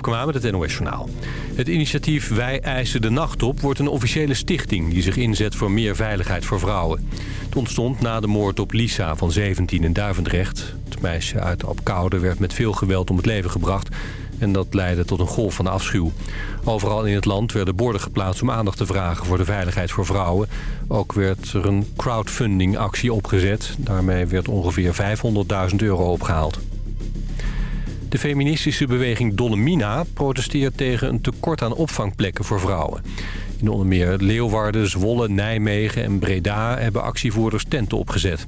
Tjepkema met het NOS Journaal. Het initiatief Wij eisen de nacht op wordt een officiële stichting... die zich inzet voor meer veiligheid voor vrouwen. Het ontstond na de moord op Lisa van 17 in Duivendrecht. Het meisje uit Apkoude werd met veel geweld om het leven gebracht... en dat leidde tot een golf van afschuw. Overal in het land werden borden geplaatst om aandacht te vragen... voor de veiligheid voor vrouwen. Ook werd er een crowdfunding-actie opgezet. Daarmee werd ongeveer 500.000 euro opgehaald. De feministische beweging Dollemina protesteert tegen een tekort aan opvangplekken voor vrouwen. In onder meer Leeuwarden, Zwolle, Nijmegen en Breda hebben actievoerders tenten opgezet.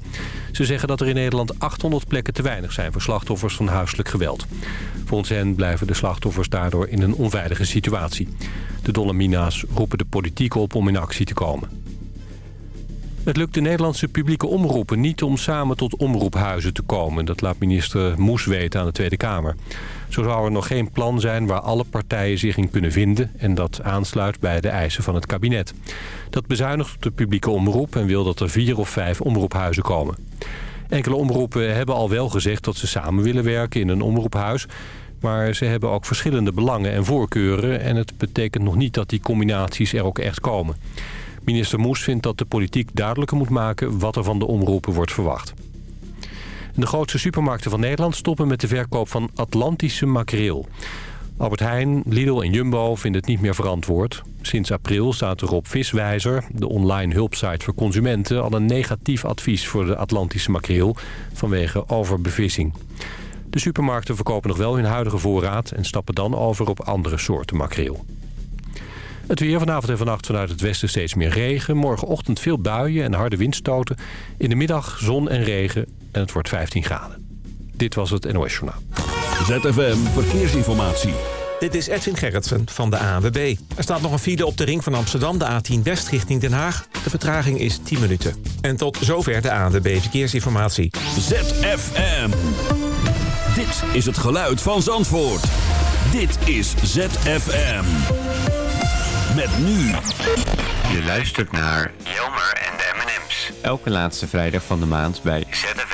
Ze zeggen dat er in Nederland 800 plekken te weinig zijn voor slachtoffers van huiselijk geweld. Volgens hen blijven de slachtoffers daardoor in een onveilige situatie. De Dolomina's roepen de politiek op om in actie te komen. Het lukt de Nederlandse publieke omroepen niet om samen tot omroephuizen te komen. Dat laat minister Moes weten aan de Tweede Kamer. Zo zou er nog geen plan zijn waar alle partijen zich in kunnen vinden... en dat aansluit bij de eisen van het kabinet. Dat bezuinigt op de publieke omroep en wil dat er vier of vijf omroephuizen komen. Enkele omroepen hebben al wel gezegd dat ze samen willen werken in een omroephuis... maar ze hebben ook verschillende belangen en voorkeuren... en het betekent nog niet dat die combinaties er ook echt komen. Minister Moes vindt dat de politiek duidelijker moet maken wat er van de omroepen wordt verwacht. De grootste supermarkten van Nederland stoppen met de verkoop van Atlantische makreel. Albert Heijn, Lidl en Jumbo vinden het niet meer verantwoord. Sinds april staat er op Viswijzer, de online hulpsite voor consumenten... al een negatief advies voor de Atlantische makreel vanwege overbevissing. De supermarkten verkopen nog wel hun huidige voorraad... en stappen dan over op andere soorten makreel. Het weer vanavond en vannacht vanuit het westen steeds meer regen. Morgenochtend veel buien en harde windstoten. In de middag zon en regen en het wordt 15 graden. Dit was het NOS Journaal. ZFM Verkeersinformatie. Dit is Edwin Gerritsen van de ANWB. Er staat nog een file op de ring van Amsterdam, de A10 West richting Den Haag. De vertraging is 10 minuten. En tot zover de ANWB Verkeersinformatie. ZFM. Dit is het geluid van Zandvoort. Dit is ZFM. Met nu. Je luistert naar Jelmer en de M&M's. Elke laatste vrijdag van de maand bij ZFM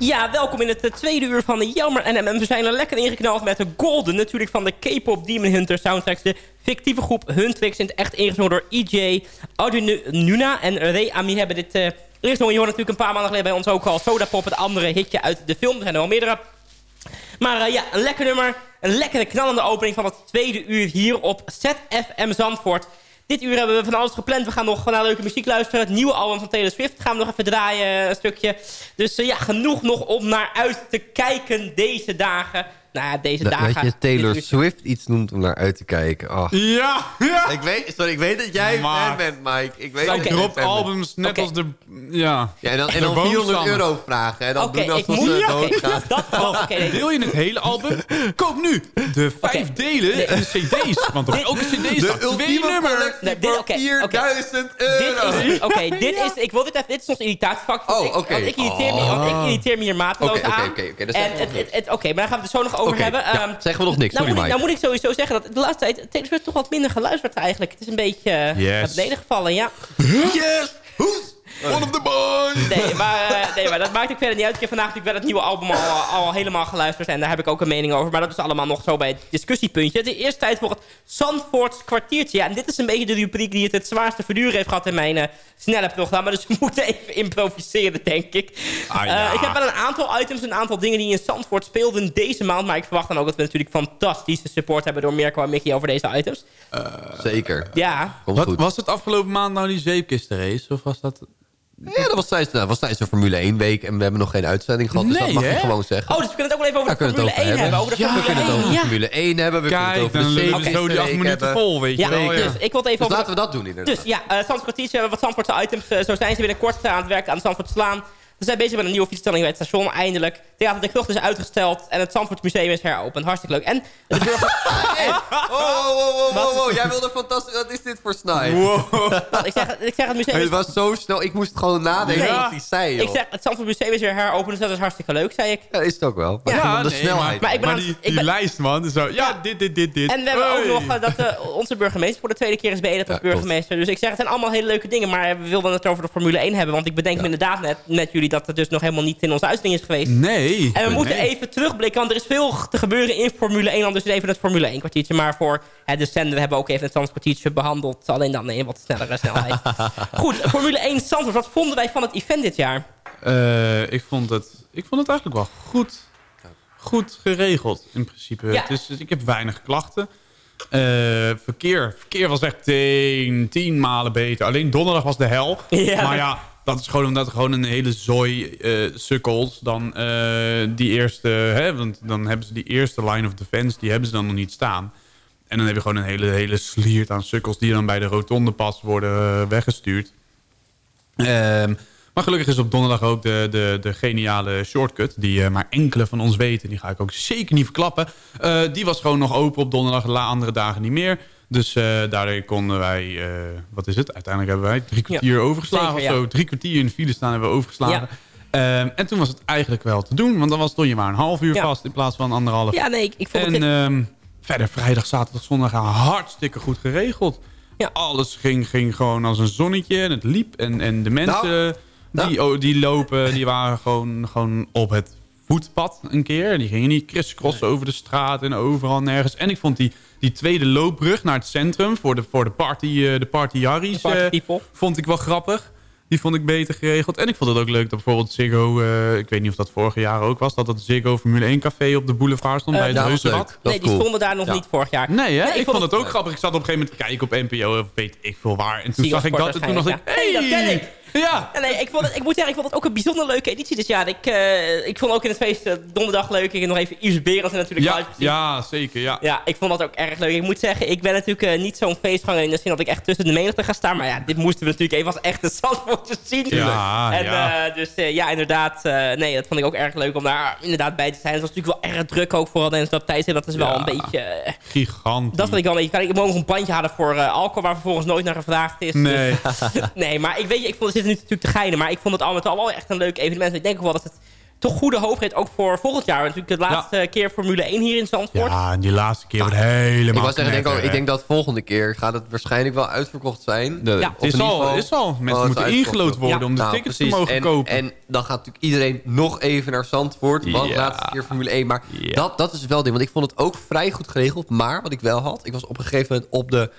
Ja, welkom in het eh, tweede uur van de Jammer NMM. We zijn er lekker ingeknald met de Golden. Natuurlijk van de K-pop Demon Hunter soundtracks. De fictieve groep Huntrix in het echt ingezongen door EJ, Nuna en Ray Ami hebben dit... Uh, eerst nog, je hoort natuurlijk een paar maanden geleden bij ons ook al Soda Pop, het andere hitje uit de film. Er zijn er wel meerdere. Maar uh, ja, een lekker nummer. Een lekkere knallende opening van het tweede uur hier op ZFM Zandvoort. Dit uur hebben we van alles gepland. We gaan nog naar leuke muziek luisteren. Het nieuwe album van Taylor Swift gaan we nog even draaien, een stukje. Dus uh, ja, genoeg nog om naar uit te kijken deze dagen nou ja, deze dat, dagen... Dat je Taylor Swift iets noemt om naar uit te kijken. Oh. Ja, ja. Ik weet, sorry, ik weet dat jij maar, fan bent, Mike. Ik weet dat okay. dropt albums net okay. als de... Ja, ja en dan, en dan 400 euro vragen. En dan okay, doen ik moet, ze okay, doodgaat. Dat, oh, okay. Wil je het hele album? Koop nu de vijf delen nee. en cd's. Want er is ook een cd De ultieme nummer. Nee, dit, voor 4000 euro. Oké, dit is... Ik wil dit even... Dit is ons irritatiefactor. Oh, oké. Ik irriteer me hier mateloos aan. Oké, oké, oké. Oké, maar daar gaan we het zo nog over hebben. Zeggen we nog niks, nou sorry moet, ik, nou moet ik sowieso zeggen dat de laatste tijd Taylor Swift toch wat minder geluisterd eigenlijk. Het is een beetje uh, yes. beneden gevallen, ja. Yes! Who's one of the boys? Nee maar, uh, nee, maar dat maakt ook verder niet uit. Ik heb vandaag natuurlijk wel het nieuwe album al, al helemaal geluisterd. En daar heb ik ook een mening over. Maar dat is allemaal nog zo bij het discussiepuntje. Het is eerst tijd voor het Zandvoorts kwartiertje. Ja, en dit is een beetje de rubriek die het het zwaarste verduren heeft gehad in mijn uh, snelle programma. Dus we moeten even improviseren, denk ik. Ah, ja. uh, ik heb wel een aantal items, een aantal dingen die in Zandvoort speelden deze maand. Maar ik verwacht dan ook dat we natuurlijk fantastische support hebben door Mirko en Mickey over deze items. Zeker. Ja. Wat, was het afgelopen maand nou die zeepkistenrace? Of was dat... Ja, dat was tijdens, nou, was tijdens de Formule 1 week. En we hebben nog geen uitzending gehad. Nee, dus dat mag hè? je gewoon zeggen. Oh, dus we kunnen het ook wel even over de Formule 1 hebben. Over de ja, Formule we kunnen het 1. over de Ja. Formule 1 hebben. We Kijk, kunnen het over de leven we zo die acht minuten hebben. vol, weet je Ja, wel. dus ik wil het even Dus over... laten we dat doen inderdaad. Dus ja, uh, Zandvoort hebben wat Zandvoortse items. Uh, zo zijn ze binnenkort aan het werken aan de Zandvoort Slaan. We zijn bezig met een nieuwe fietsstelling bij het station, eindelijk. Theater de Klucht is uitgesteld en het Zandvoort Museum is heropend. Hartstikke leuk. En de burger... Hey, oh, wow, wow, wow, wow, Jij wilde fantastisch... Wat is dit voor snipe? Wow. ik, zeg, ik zeg het museum... Het was zo snel. Ik moest gewoon nadenken Nee. wat hij zei, joh. Ik zeg, het Zandvoort Museum is weer heropend, dus dat is hartstikke leuk, zei ik. Ja, is het ook wel. Maar Ja, de nee, snelheid. Maar ik ben Maar aan- die, ik die ben- lijst, man. Zo, ja, dit, dit, dit, dit. En we hebben ook nog uh, dat uh, onze burgemeester voor de tweede keer is beëdigd als Ja, burgemeester. Dus ik zeg, het zijn allemaal hele leuke dingen. Maar we wilden het over de Formule 1 hebben. Want ik bedenk me inderdaad net met jullie dat het dus nog helemaal niet in onze uitzending is geweest. Nee. En we moeten Nee. even terugblikken, want er is veel te gebeuren in Formule 1. Dan dus even het Formule 1 kwartiertje. Maar voor hè, de zender hebben we ook even het Zandvoort kwartiertje behandeld. Alleen dan in wat snellere snelheid. Goed, Formule 1 Zandvoort. Wat vonden wij van het event dit jaar? Eh, ik, vond het, ik vond het eigenlijk wel goed, goed geregeld, in principe. Ja. Het is, ik heb weinig klachten. Eh, verkeer. Verkeer was echt tien, tien malen beter. Alleen donderdag was de hel. Ja. Maar ja, dat is gewoon omdat er gewoon een hele zooi eh, sukkels dan eh, die eerste... Hè, want dan hebben ze die eerste line of defense, die hebben ze dan nog niet staan. En dan heb je gewoon een hele, hele sliert aan sukkels... die dan bij de rotonde pas worden eh, weggestuurd. Ehm, maar gelukkig is op donderdag ook de, de, de geniale shortcut... die maar enkele van ons weten. Die ga ik ook zeker niet verklappen. Die was gewoon nog open op donderdag. La andere dagen niet meer. Dus eh daardoor konden wij... eh, wat is het? Uiteindelijk hebben wij drie kwartier overgeslagen zeker, of zo. Drie kwartier in de file staan hebben we overgeslagen. Ehm, en toen was het eigenlijk wel te doen. Want dan was, stond je maar een half uur vast... in plaats van anderhalf. Ja, nee, ik, ik vond En het... ehm, verder vrijdag, zaterdag, zondag hartstikke goed geregeld. Ja. Alles ging, ging gewoon als een zonnetje en het liep. En, en de mensen Nou. die, oh, die lopen, die waren gewoon, gewoon op het voetpad een keer. Die gingen niet crisscrossen over de straat en overal nergens. En ik vond die, die tweede loopbrug naar het centrum voor de, voor de party, eh, de party Harry's, De party eh, vond ik wel grappig. Die vond ik beter geregeld. En ik vond het ook leuk dat bijvoorbeeld Ziggo... eh, ik weet niet of dat vorig jaar ook was... dat dat Ziggo Formule 1 café op de boulevard stond bij leuk. Dat nee, die cool. stonden daar nog Ja. niet vorig jaar. Nee, hè? Nee, ik, vond het ook grappig. Ik zat op een gegeven moment te kijken op NPO... of weet ik veel waar. En toen zag ik dat en toen dacht ik... ja. Hey, Hey, dat ken Ja, Ja, nee, ik, vond het, ik moet zeggen, ik vond het ook een bijzonder leuke editie dit jaar. Ik, eh, ik vond ook in het feest eh, donderdag leuk. Ik heb nog even Yves Berends natuurlijk ja, live gezien. ja, zeker. Ja. Ja, ik vond dat ook erg leuk. Ik moet zeggen, ik ben natuurlijk eh, niet zo'n feestganger in de zin dat ik echt tussen de menigte ga staan. Maar ja, dit moesten we natuurlijk even als echte Zandvoortjes zien. Ja, en, ja. dus ja, inderdaad. nee, dat vond ik ook erg leuk om daar inderdaad bij te zijn. Het was natuurlijk wel erg druk ook vooral tijdens dat tijdstip. Dat is wel Ja. een beetje... Gigantisch. dat vind ik wel een beetje... Kan ik nog een bandje hadden voor alcohol waar vervolgens nooit naar gevraagd is. Dus- Nee. nee, maar ik weet je, ik vond het zit nu natuurlijk te geinen. Maar ik vond het al met al wel echt een leuk evenement. Ik denk ook wel dat het toch goede hoop heeft. Ook voor volgend jaar. Natuurlijk de laatste keer Formule 1 hier in Zandvoort. Ja, en die laatste keer wordt helemaal Ik, was zeggen, ik, denk, knetter, ik denk dat volgende keer gaat het waarschijnlijk wel uitverkocht zijn. De, Ja. is al, geval- is al. Mensen moeten is ingelood worden Ja. om de Nou, tickets precies. te mogen en, kopen. En dan gaat natuurlijk iedereen nog even naar Zandvoort. Want Ja. laatste keer Formule 1. Maar Ja. dat, dat is wel ding. Want ik vond het ook vrij goed geregeld. Maar wat ik wel had... Ik was op een gegeven moment op de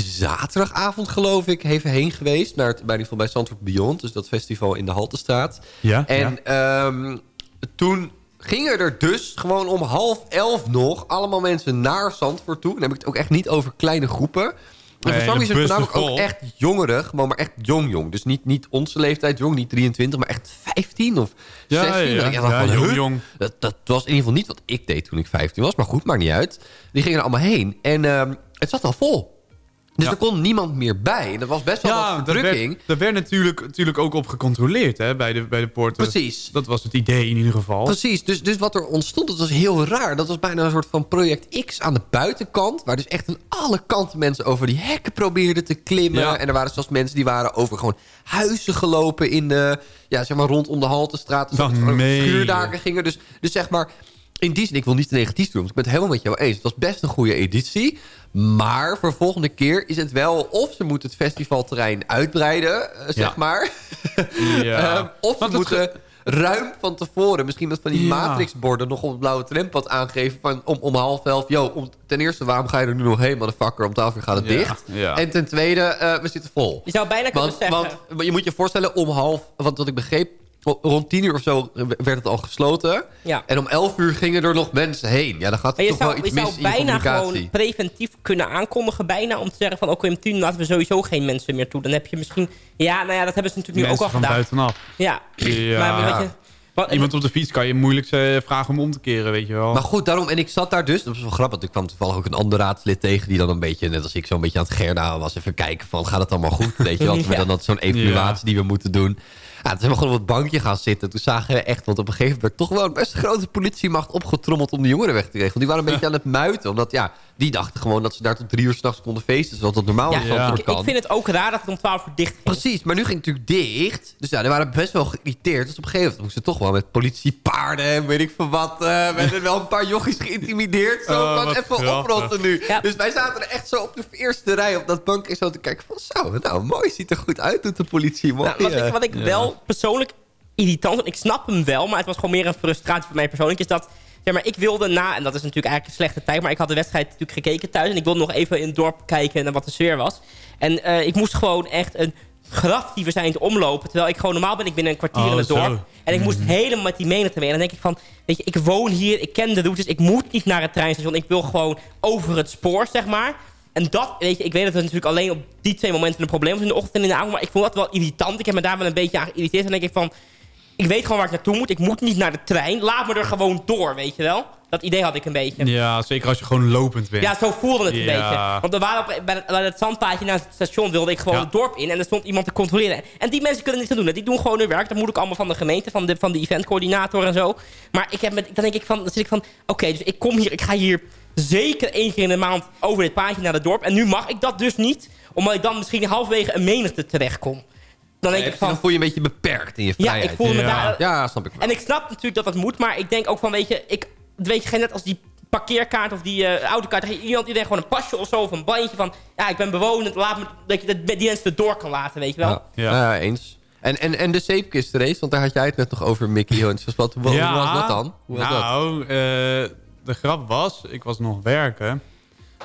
zaterdagavond, geloof ik... even heen geweest. Naar het, bij, in ieder geval bij Zandvoort Beyond. Dus dat festival in de Haltestraat. Ja, En ehm, toen gingen er dus gewoon om half elf nog... allemaal mensen naar Zandvoort toe. Dan heb ik het ook echt niet over kleine groepen... En Nee, voor is het voornamelijk ook echt jongeren. Gewoon maar echt jong jong. Dus niet, niet onze leeftijd jong, niet 23, maar echt 15 of Ja, 16. ja, ja, van, jong, jong. Dat, dat was in ieder geval niet wat ik deed toen ik 15 was. Maar goed, maakt niet uit. Die gingen er allemaal heen. En ehm, het zat al vol. Dus Ja. er kon niemand meer bij. En dat was best wel wat ja, daar verdrukking. werd, daar werd natuurlijk, natuurlijk ook op gecontroleerd hè, bij, de, bij de poorten. Precies. Dat was het idee in ieder geval. Precies, dus, dus wat er ontstond, dat was heel raar. Dat was bijna een soort van project X aan de buitenkant... waar dus echt aan alle kanten mensen over die hekken probeerden te klimmen. Ja. En er waren zelfs mensen die waren over gewoon huizen gelopen... in de, ja, zeg maar rondom de Haltestraat. Dus Dat gingen. Dus, dus zeg maar, in die zin, ik wil niet te negatief doen... want ik ben het helemaal met jou eens. Het was best een goede editie. Maar voor volgende keer is het wel... of ze moeten het festivalterrein uitbreiden, eh, zeg Ja. maar... Ja. Ehm, of ze Want moeten ruim van tevoren... misschien met van die Ja. matrixborden... nog op het blauwe trampad aangeven... Van, om, om half elf... Yo, om, ten eerste, waarom ga je er nu nog heen, motherfucker? Om twaalf uur gaat het Ja, dicht. ja. En ten tweede, eh, we zitten vol. Je zou bijna kunnen Want, zeggen... want je moet je voorstellen, om half... Want wat ik begreep, rond tien uur of zo werd het al gesloten. Ja. En om elf uur gingen er nog mensen heen. Ja, dan gaat er je toch zou, wel iets zou mis in je bijna communicatie. gewoon preventief kunnen aankondigen. Bijna om te zeggen van oké, om tien uur laten we sowieso geen mensen meer toe. Dan heb je misschien... Ja, nou ja, dat hebben ze natuurlijk nu Mensen ook al van gedaan. buitenaf. Ja. Ja. Maar weet je, wat, Iemand op de fiets kan je moeilijk eh, vragen om om te keren, weet je wel. Maar goed, daarom. En ik zat daar dus. Dat was wel grappig. want Ik kwam toevallig ook een ander raadslid tegen. Die dan een beetje, net als ik, zo'n beetje aan het gerda was. Even kijken van, gaat het allemaal goed? Weet je wat? We Ja. dan dat zo'n evaluatie die we moeten doen. Ja, toen zijn we gewoon op het bankje gaan zitten. Toen zagen we echt, want op een gegeven moment werd toch wel een best grote politiemacht opgetrommeld om de jongeren weg te krijgen. Want die waren een beetje aan het muiten. Omdat ja, die dachten gewoon dat ze daar tot drie uur s'nachts konden feesten. Zoals dat normaal ja, Ja. Ik, vind het ook raar dat het om 12 uur dicht ging. Precies, maar nu ging het natuurlijk dicht. Dus ja, die waren best wel geïrriteerd. Dus op een gegeven moment moesten ze toch wel met politiepaarden en weet ik veel wat. eh werden wel een paar jochies geïntimideerd. Zo Oh, van wat even grappig. oprotten nu. Ja. Dus wij zaten er echt zo op de eerste rij op dat bankje zo te kijken van zo, nou mooi, ziet er goed uit doet de politie. Mooi. Nou, wat, ik, wat ik wel persoonlijk irritant vind, ik snap hem wel, maar het was gewoon meer een frustratie voor mij persoonlijk, is dat, zeg maar, ik wilde na, en dat is natuurlijk eigenlijk een slechte tijd, maar ik had de wedstrijd natuurlijk gekeken thuis en ik wilde nog even in het dorp kijken naar wat de sfeer was. En eh, ik moest gewoon echt een grafdieven zijn te omlopen, terwijl ik gewoon normaal ben ik binnen een kwartier Oh, in het zo. dorp. En ik moest helemaal met die menigte mee. En dan denk ik van, weet je, ik woon hier, ik ken de routes, ik moet niet naar het treinstation, ik wil gewoon over het spoor, zeg maar. En dat, weet je, ik weet dat het natuurlijk alleen op die twee momenten een probleem was in de ochtend en in de avond. Maar ik vond dat wel irritant. Ik heb me daar wel een beetje aan geïrriteerd. En dan denk ik van, ik weet gewoon waar ik naartoe moet. Ik moet niet naar de trein. Laat me er gewoon door, weet je wel. Dat idee had ik een beetje. Ja, Ja, zeker als je gewoon lopend bent. zo voelde het een Ja. beetje. Want er waren op, bij, het- bij het zandpaadje naast het station wilde ik gewoon Ja. het dorp in. En er stond iemand te controleren. En die mensen kunnen niks aan doen. Die doen gewoon hun werk. Dat moet ook allemaal van de gemeente, van de, van de eventcoördinator en zo. Maar ik heb met, dan denk ik van, dan zit ik van, oké, dus ik kom hier, ik ga hier zeker één keer in de maand over dit paadje naar het dorp. En nu mag ik dat dus niet, omdat ik dan misschien halverwege een menigte terechtkom. Dan denk Ja, ik dan van, voel je een beetje beperkt in je ja, vrijheid. ik voel me Ja. daar... Ja, snap ik wel. En ik snap natuurlijk dat dat moet, maar ik denk ook van, weet je, ik weet je, net als die parkeerkaart of die eh autokaart, iemand iedereen gewoon een pasje of zo of een bandje van, ja, ik ben bewonend, laat me, dat je dat, die mensen door kan laten, weet je wel. Ja, Ja. ja, eens. En, en, en de zeepkistrace, want daar had jij het net nog over, Mickey. Wat, wat, hoe, hoe was dat dan? Hoe was dat? nou, eh, de grap was, ik was nog werken.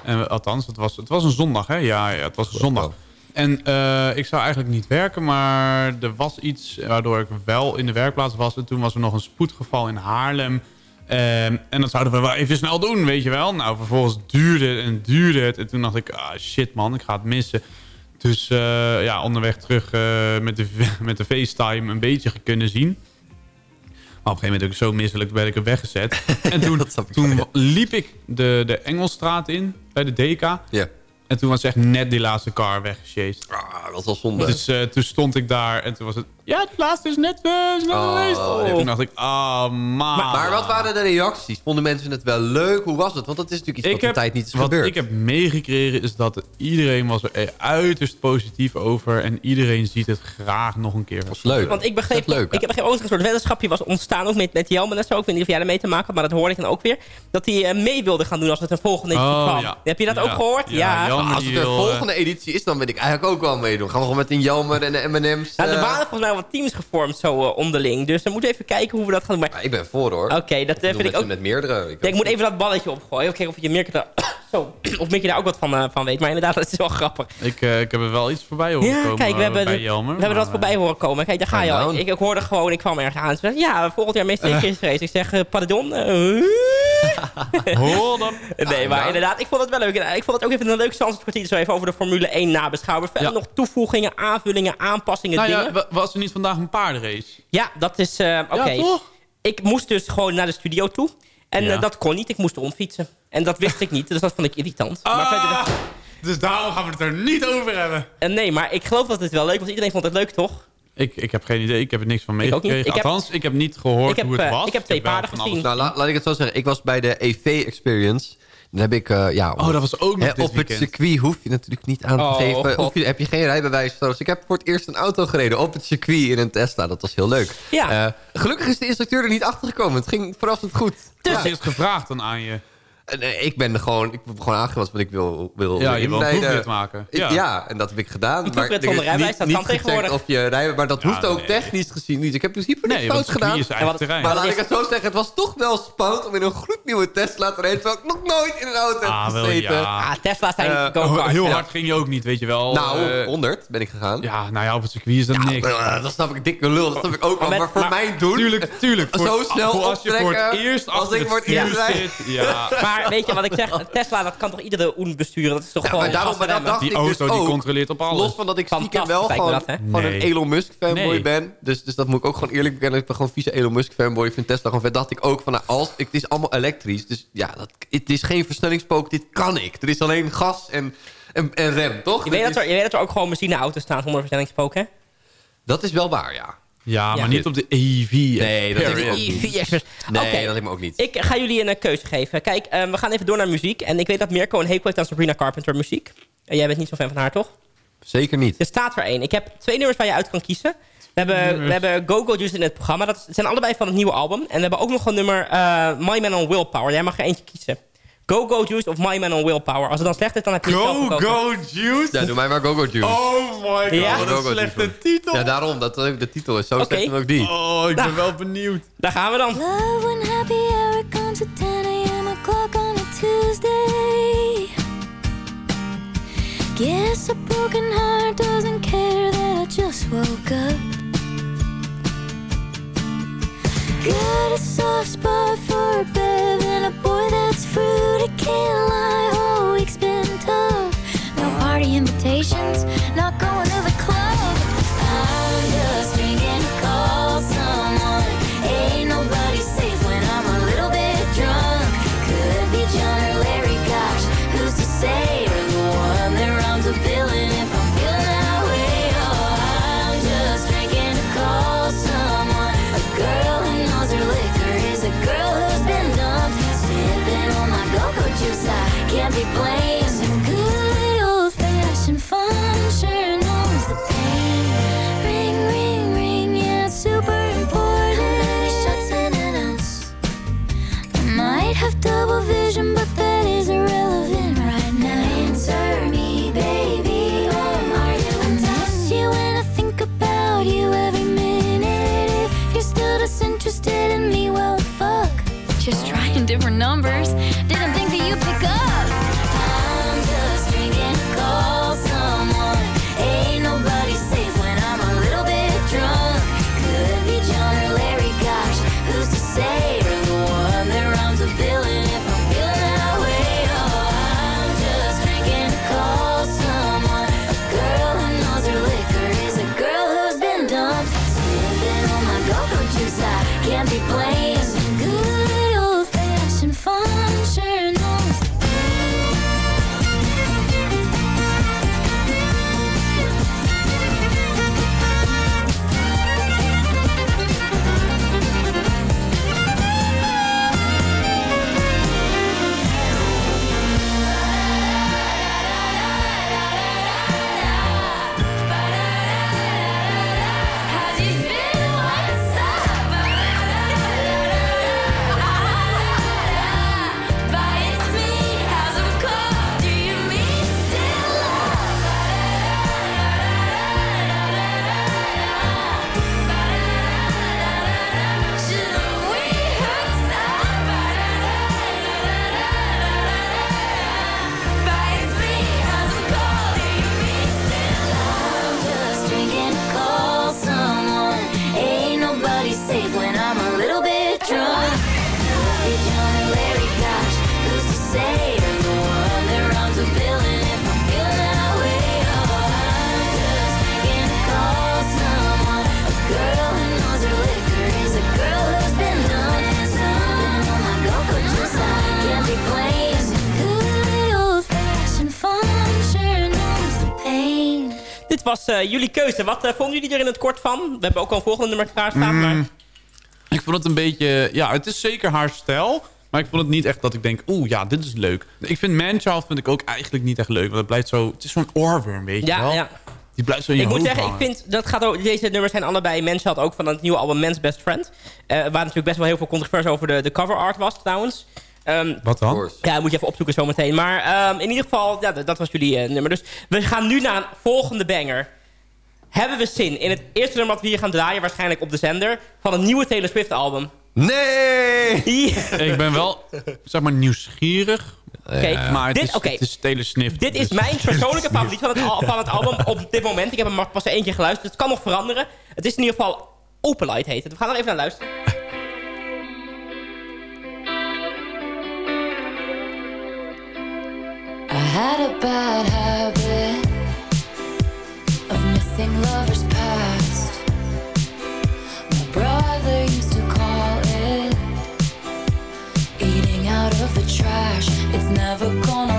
En, althans, het was, het was een zondag, hè? Ja, ja het was een zondag. En eh, ik zou eigenlijk niet werken, maar er was iets waardoor ik wel in de werkplaats was. En toen was er nog een spoedgeval in Haarlem. Ehm, en dat zouden we wel even snel doen, weet je wel. Nou, vervolgens duurde het en duurde het. En toen dacht ik, ah shit man, ik ga het missen. Dus eh, ja, onderweg terug eh, met, de, met de FaceTime een beetje kunnen zien. Maar op een gegeven moment ook zo misselijk werd ik er weggezet. En toen, toen wel, liep ik de, de Engelstraat in bij de DK. Ja. En toen was echt net die laatste car weggesjeest. Ah, dat was wel zonde. Dus eh, toen stond ik daar en toen was het... Ja, het laatste is net uh, Oh. geweest. En toen dacht ik, ah, man. Maar wat waren de reacties? Vonden mensen het wel leuk? Hoe was het? Want dat is natuurlijk iets wat de tijd niet is wat gebeurd. ik heb meegekregen is dat iedereen was er uiterst positief over. En iedereen ziet het graag nog een keer. Dat was leuk. Want ik begreep, leuk, ik heb begrepen, ook een soort weddenschapje was ontstaan ook met, met Jelmen en zo. Ik weet niet of jij ermee te maken had, maar dat hoorde ik dan ook weer. Dat hij eh, mee wilde gaan doen als het een volgende editie Oh, kwam. ja. Heb je dat Ja. ook gehoord? Ja, Ja. Als het de eh, volgende editie is, dan wil ik eigenlijk ook wel meedoen. Gaan we gewoon met een Jelmer en de M&M's. Nou, er eh, waren volgens mij wat teams gevormd zo eh, onderling. Dus dan moeten we even kijken hoe we dat gaan doen. Maar ik ben voor hoor. Oké, dat vind ik ook... met meerdere. Ja, ik moet even dat balletje opgooien. Oké, of je Mirke daar... Zo. Of Mirke daar ook wat van, eh, van weet. Maar inderdaad, dat is wel grappig. Ik, eh, ik heb er wel iets voorbij horen Ja, komen kijk, we eh, hebben, bij we hebben wat voorbij horen komen. Kijk, daar ga je al. down. Ik, ik hoorde gewoon, ik kwam ergens aan. Zei, ja, volgend jaar meest is race. Ik zeg, pardon? dan. nee, maar inderdaad, ik vond het wel leuk. Ik vond het ook even een leuk Zandvoort zo even over de Formule 1 nabeschouwen. Verder nog toevoegingen, aanvullingen, aanpassingen, Nou dingen. ja, wa- was er niet vandaag een paardenrace? Ja, dat is... Oké. Ja, toch? ik moest dus gewoon naar de studio toe. En Ja. eh, dat kon niet. Ik moest omfietsen. En dat wist ik niet. Dus dat vond ik irritant. Maar verder... Ah, dus daarom gaan we het er niet over hebben. Eh, nee, maar ik geloof dat het wel leuk was. Iedereen vond het leuk, toch? Ik, ik heb geen idee. Ik heb er niks van Ik ook niet. meegekregen. Ik heb- Althans, ik heb niet gehoord Ik heb, hoe het eh, was. ik heb twee paarden van gezien. alles Nou, la- laat ik het zo zeggen. Ik was bij de EV-experience. Dan heb ik, eh, ja... Oh, dat was ook nog Hè, dit op het circuit hoef je natuurlijk niet aan te Oh, geven. Je, heb je geen rijbewijs. Dus ik heb voor het eerst een auto gereden op het circuit in een Tesla. Dat was heel leuk. Ja. Eh, gelukkig is de instructeur er niet achter gekomen. Het ging verrassend goed. Dus- is gevraagd dan aan je? En, eh, ik ben gewoon, ik heb gewoon aangegeven wat ik wil, wil Ja, je wil een maken. Ik- Ja. Ja. en dat heb ik gedaan. proefrit is zonder rijbewijs, niet- dat niet kan tegenwoordig. Of je rijden, maar dat Ja, hoeft ook nee. technisch gezien niet. Ik heb principe niks Nee, want fout gedaan. Maar dat laat ik het zo zeggen, het was toch wel spannend om in een gloednieuwe Tesla te rijden. Terwijl ik nog nooit in een auto Ah, heb wel, gezeten. ja. Ah, Tesla's zijn Eh, go-karts. Heel Ja. hard ging je ook niet, weet je wel. Nou, Eh, 100 ben ik gegaan. ja, nou ja, op het circuit is dat niks. Eh, dat snap ik dikke lul, dat snap ik ook wel. Maar voor maar- mijn doen... Tuurlijk, tuurlijk. Voor, Zo snel als je voor het optrekken eerst als achter ik het stuur zit. Ja, Maar weet je wat ik zeg? Tesla, dat kan toch iedere oen besturen? Dat is toch Ja, gewoon maar daarom- maar dat dacht die ik dus auto die ook. controleert op alles. Los van dat ik stiekem wel gewoon, dat, gewoon Nee. een Elon Musk fanboy Nee. ben. Dus, dus dat moet ik ook gewoon eerlijk bekennen. Ik ben gewoon vieze Elon Musk fanboy. Ik vind Tesla gewoon vet. Dacht ik ook van, nou, als, het is allemaal elektrisch. Dus ja, dat, het is geen versnellingspook. Dit kan ik. Er is alleen gas en, en, en rem, toch? Je weet, dat er, je weet dat er ook gewoon benzineauto's staan zonder versnellingspook, hè? dat is wel waar, ja. Ja, maar Ja. niet op de EV. Nee, dat ook niet. EV Express. Nee, dat lijkt me ook niet. Ik ga jullie een eh, keuze geven. Kijk, eh, we gaan even door naar muziek. En ik weet dat Mirko een hekel heeft aan Sabrina Carpenter muziek. En jij bent niet zo fan van haar, toch? Zeker niet. Er staat er één. Ik heb twee nummers waar je uit kan kiezen. We hebben, we hebben Go Go Juice in het programma. Dat zijn allebei van het nieuwe album. En we hebben ook nog een nummer eh, My Man on Willpower. Jij mag er eentje kiezen. Go Go Juice of My Man on Willpower. Als het dan slecht is, dan heb je het zelf Go, gekozen. go, juice. Ja, doe mij maar Go Go Juice. Oh my god, Ja? wat een slechte juice. titel. Ja, daarom. Dat, de titel is zo Oké. slecht ook die. Oh, ik ben wel benieuwd. Daar gaan we dan. Love when happy hour comes at 10 a.m. o'clock on a Tuesday. Guess a broken heart doesn't care that I just woke up. Got a soft spot for a bev and a boy that's fruity can't lie. Oh, Whole week's been tough. No party invitations, not going was eh, jullie keuze. Wat eh, vonden jullie er in het kort van? We hebben ook al een volgende nummer klaarstaan. Maar... Ik vond het een beetje... Ja, het is zeker haar stijl. Maar ik vond het niet echt dat ik denk... Oeh, ja, dit is leuk. Ik vind Manchild vind ik ook eigenlijk niet echt leuk. Want het blijft zo... Het is zo'n oorworm, weet je Ja, wel? ja. Die blijft zo in je Ik moet zeggen, ik vind dat gaat ook, deze nummers zijn allebei. Mensen had ook van het nieuwe album Men's Best Friend. Eh waar natuurlijk best wel heel veel controverse over de, de cover art was trouwens. Ehm, Wat dan? Ja, moet je even opzoeken zometeen. Maar ehm, in ieder geval, ja, dat dat was jullie eh, nummer. Dus we gaan nu naar een volgende banger. Hebben we zin in het eerste nummer wat we hier gaan draaien, waarschijnlijk op de zender, van een nieuwe Taylor Swift album? Nee! Ja. Ik ben wel, zeg maar, nieuwsgierig. Oké, Maar het, dit, is, oké. het is Taylor Swift. Dit is dus- mijn persoonlijke favoriet van het, al- van het album op dit moment. Ik heb hem maar pas één keer geluisterd. Het kan nog veranderen. Het is in ieder geval Open Light heet het. We gaan er even naar luisteren. Had a bad habit of missing lovers past. My brother used to call it eating out of the trash. It's never gonna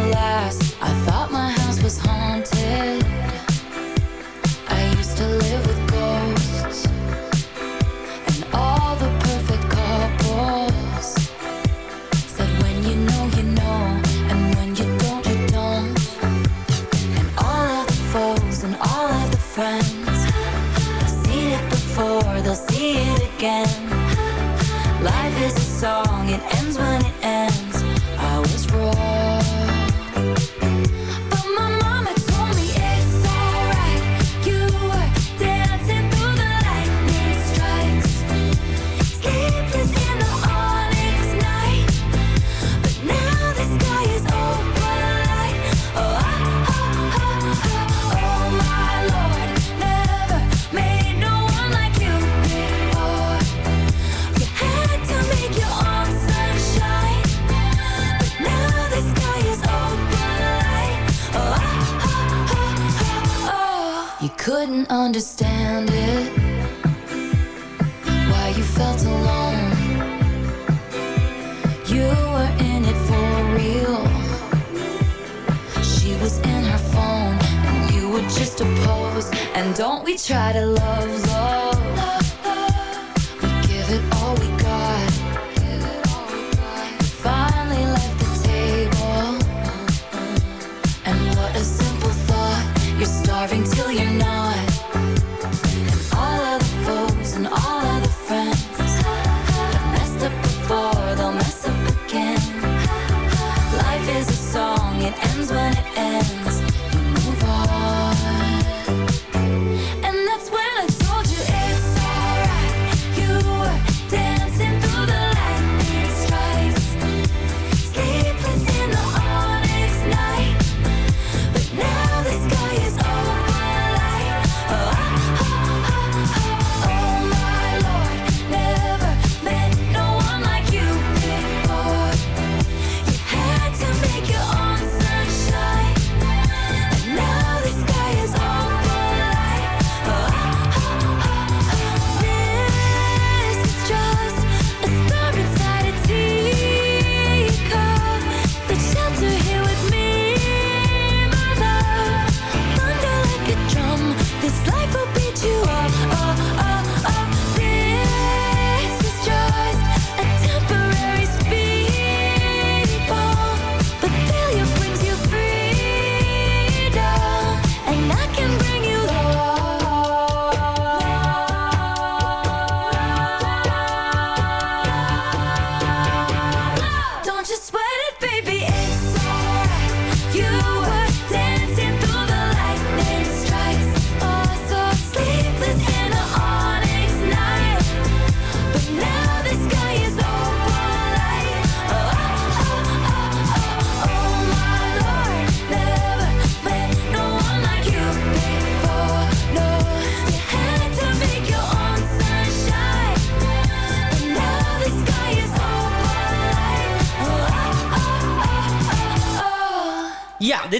it ends when it ends.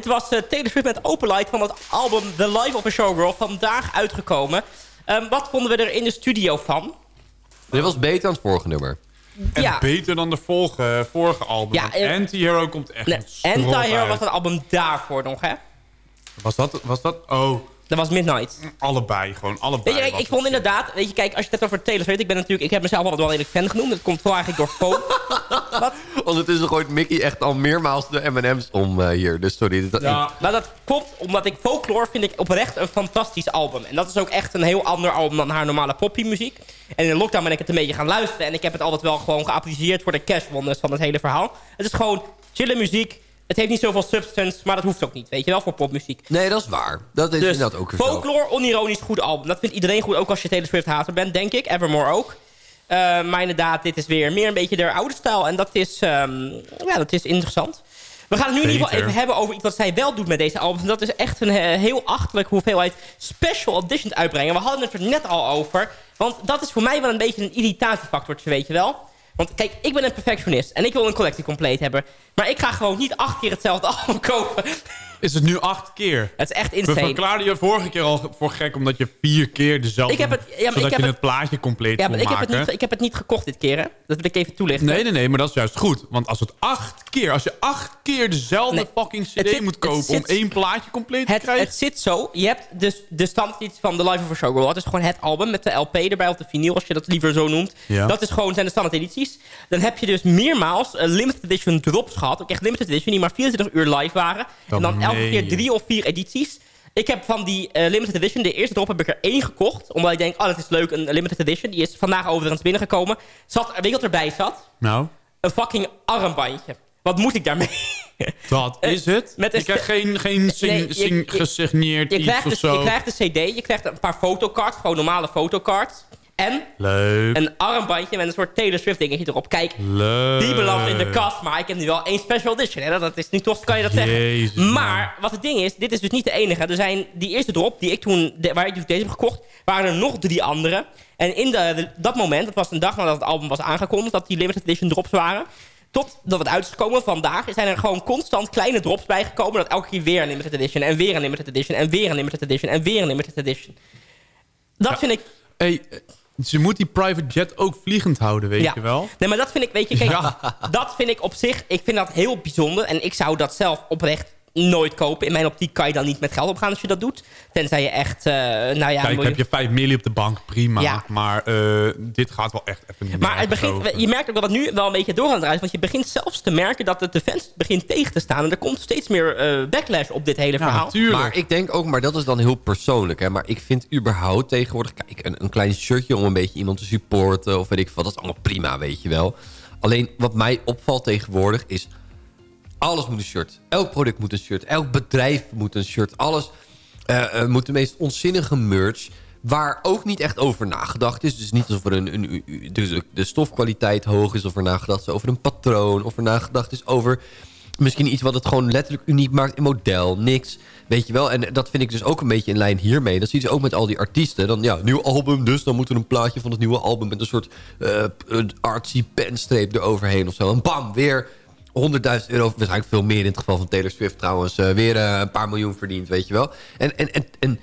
Dit was eh, Taylor Swift met Open Light van het album The Life of a Showgirl. Vandaag uitgekomen. Ehm, wat vonden we er in de studio van? Dit was beter dan het vorige nummer. En ja. beter dan de vorige, vorige album. Ja, eh, Anti-Hero komt echt Nee, Anti-Hero was het album daarvoor nog, hè? Was dat, was dat? Oh, Dat was Midnight. Allebei, gewoon allebei. Weet je, ik, vond inderdaad, weet je, kijk, als je het hebt over Taylor Swift, ik ben natuurlijk, ik heb mezelf altijd wel redelijk fan genoemd. Dat komt vooral eigenlijk door folk. Wat? Ondertussen gooit Mickey echt al meermaals de M&M's om eh, hier. Dus sorry. Dat, Ja, maar dat klopt omdat ik Folklore vind ik oprecht een fantastisch album. En dat is ook echt een heel ander album dan haar normale poppymuziek. En in lockdown ben ik het een beetje gaan luisteren. En ik heb het altijd wel gewoon geapprecieerd voor de cashwonders van het hele verhaal. Het is gewoon chille muziek. Het heeft niet zoveel substance, maar dat hoeft ook niet, weet je wel, voor popmuziek. Nee, dat is waar. Dat is Dus inderdaad ook weer zo. Folklore, onironisch goed album. Dat vindt iedereen goed, ook als je Taylor Swift hater bent, denk ik. Evermore ook. Eh, maar inderdaad, dit is weer meer een beetje de oude stijl. En dat is, ehm, ja, dat is interessant. We gaan het nu in ieder geval even hebben over iets wat zij wel doet met deze albums. En dat is echt een eh, heel achterlijk hoeveelheid special editions uitbrengen. We hadden het er net al over. Want dat is voor mij wel een beetje een irritatiefactortje, weet je wel. Want kijk, ik ben een perfectionist en ik wil een collectie compleet hebben. Maar ik ga gewoon niet acht keer hetzelfde album kopen. Is het nu acht keer? Het is echt We insane. verklaarden je vorige keer al voor gek... omdat je vier keer dezelfde... Ik heb het- ja, maar zodat ik heb je het- het plaatje compleet Ja, maar ik heb, het niet, ik heb het niet gekocht dit keer, hè? Dat wil ik even toelichten. Nee, nee, nee, maar dat is juist goed. Want als het acht keer... Als je acht keer dezelfde Nee, fucking cd zit- moet kopen... zit- om één plaatje compleet te krijgen... het zit zo. Je hebt dus de standaard van The Life of a Showgirl. Dat is gewoon het album met de LP erbij, of de vinyl, als je dat liever zo noemt. Ja. Dat is gewoon, zijn de standaard edities. Dan heb je dus meermaals een limited edition drops gehad. Ook echt limited edition, die maar 24 uur live waren. Dat en dan elke keer drie of vier edities. Ik heb van die eh, limited edition, de eerste drop heb ik er één gekocht. Omdat ik denk, oh, dat is leuk, een limited edition. Die is vandaag overigens binnengekomen. Zat, weet je wat erbij zat? Nou, Een fucking armbandje. Wat moet ik daarmee? dat Eh, is het. met een krijgt st- geen, geen sing, Nee, je- sing- je- gesigneerd Je iets krijgt, of de, zo. je krijgt de cd, je krijgt een paar fotocards, gewoon normale fotocards. En Leuk. een armbandje met een soort Taylor Swift dingetje erop. Kijk, Leuk. die belandt in de kast, maar ik heb nu wel één special edition. Hè? Dat is niet toch, kan je dat Jezus, zeggen. man. Maar wat het ding is, dit is dus niet de enige. Er zijn die eerste drop, die ik toen, de- waar ik dus deze heb gekocht, waren er nog drie andere. En in de, de- dat moment, dat was een dag nadat het album was aangekondigd, dat die limited edition drops waren. Totdat het uit is gekomen vandaag, zijn er gewoon constant kleine drops bijgekomen. Dat elke keer weer een limited edition, en weer een limited edition, en weer een limited edition, en weer een limited edition. Dat vind ik Hey, ze moet die private jet ook vliegend houden, weet je wel? Nee, maar dat vind ik, weet je, kijk, Ja. dat vind ik op zich, ik vind dat heel bijzonder. En ik zou dat zelf oprecht nooit kopen. In mijn optiek kan je dan niet met geld opgaan als je dat doet. Tenzij je echt, eh, nou ja... Kijk, miljoen- heb je 5 miljoen op de bank, prima. Ja. Maar eh, dit gaat wel echt even Maar het begint, over. je merkt ook dat het nu wel een beetje door aan het draaien is. Want je begint zelfs te merken dat het de fans begint tegen te staan. En er komt steeds meer eh, backlash op dit hele Ja, verhaal. natuurlijk. Maar ik denk ook, maar dat is dan heel persoonlijk. Hè? Maar ik vind überhaupt tegenwoordig... Kijk, een, een klein shirtje om een beetje iemand te supporten... of weet ik wat, dat is allemaal prima, weet je wel. Alleen wat mij opvalt tegenwoordig is... alles moet een shirt. Elk product moet een shirt. Elk bedrijf moet een shirt. Alles eh, eh, moet de meest onzinnige merch... waar ook niet echt over nagedacht is. Dus niet alsof er een, een, dus de stofkwaliteit hoog is... of er nagedacht is over een patroon... of er nagedacht is over misschien iets wat het gewoon letterlijk uniek maakt in model. Niks, weet je wel. En dat vind ik dus ook een beetje in lijn hiermee. Dat zie je dus ook met al die artiesten. Dan ja, nieuw album, dus dan moet er een plaatje van het nieuwe album... met een soort een artsy penstreep eroverheen of zo. En bam, weer 100.000 euro, waarschijnlijk veel meer in het geval van Taylor Swift trouwens... eh, weer eh, een paar miljoen verdiend, weet je wel. En, en, en,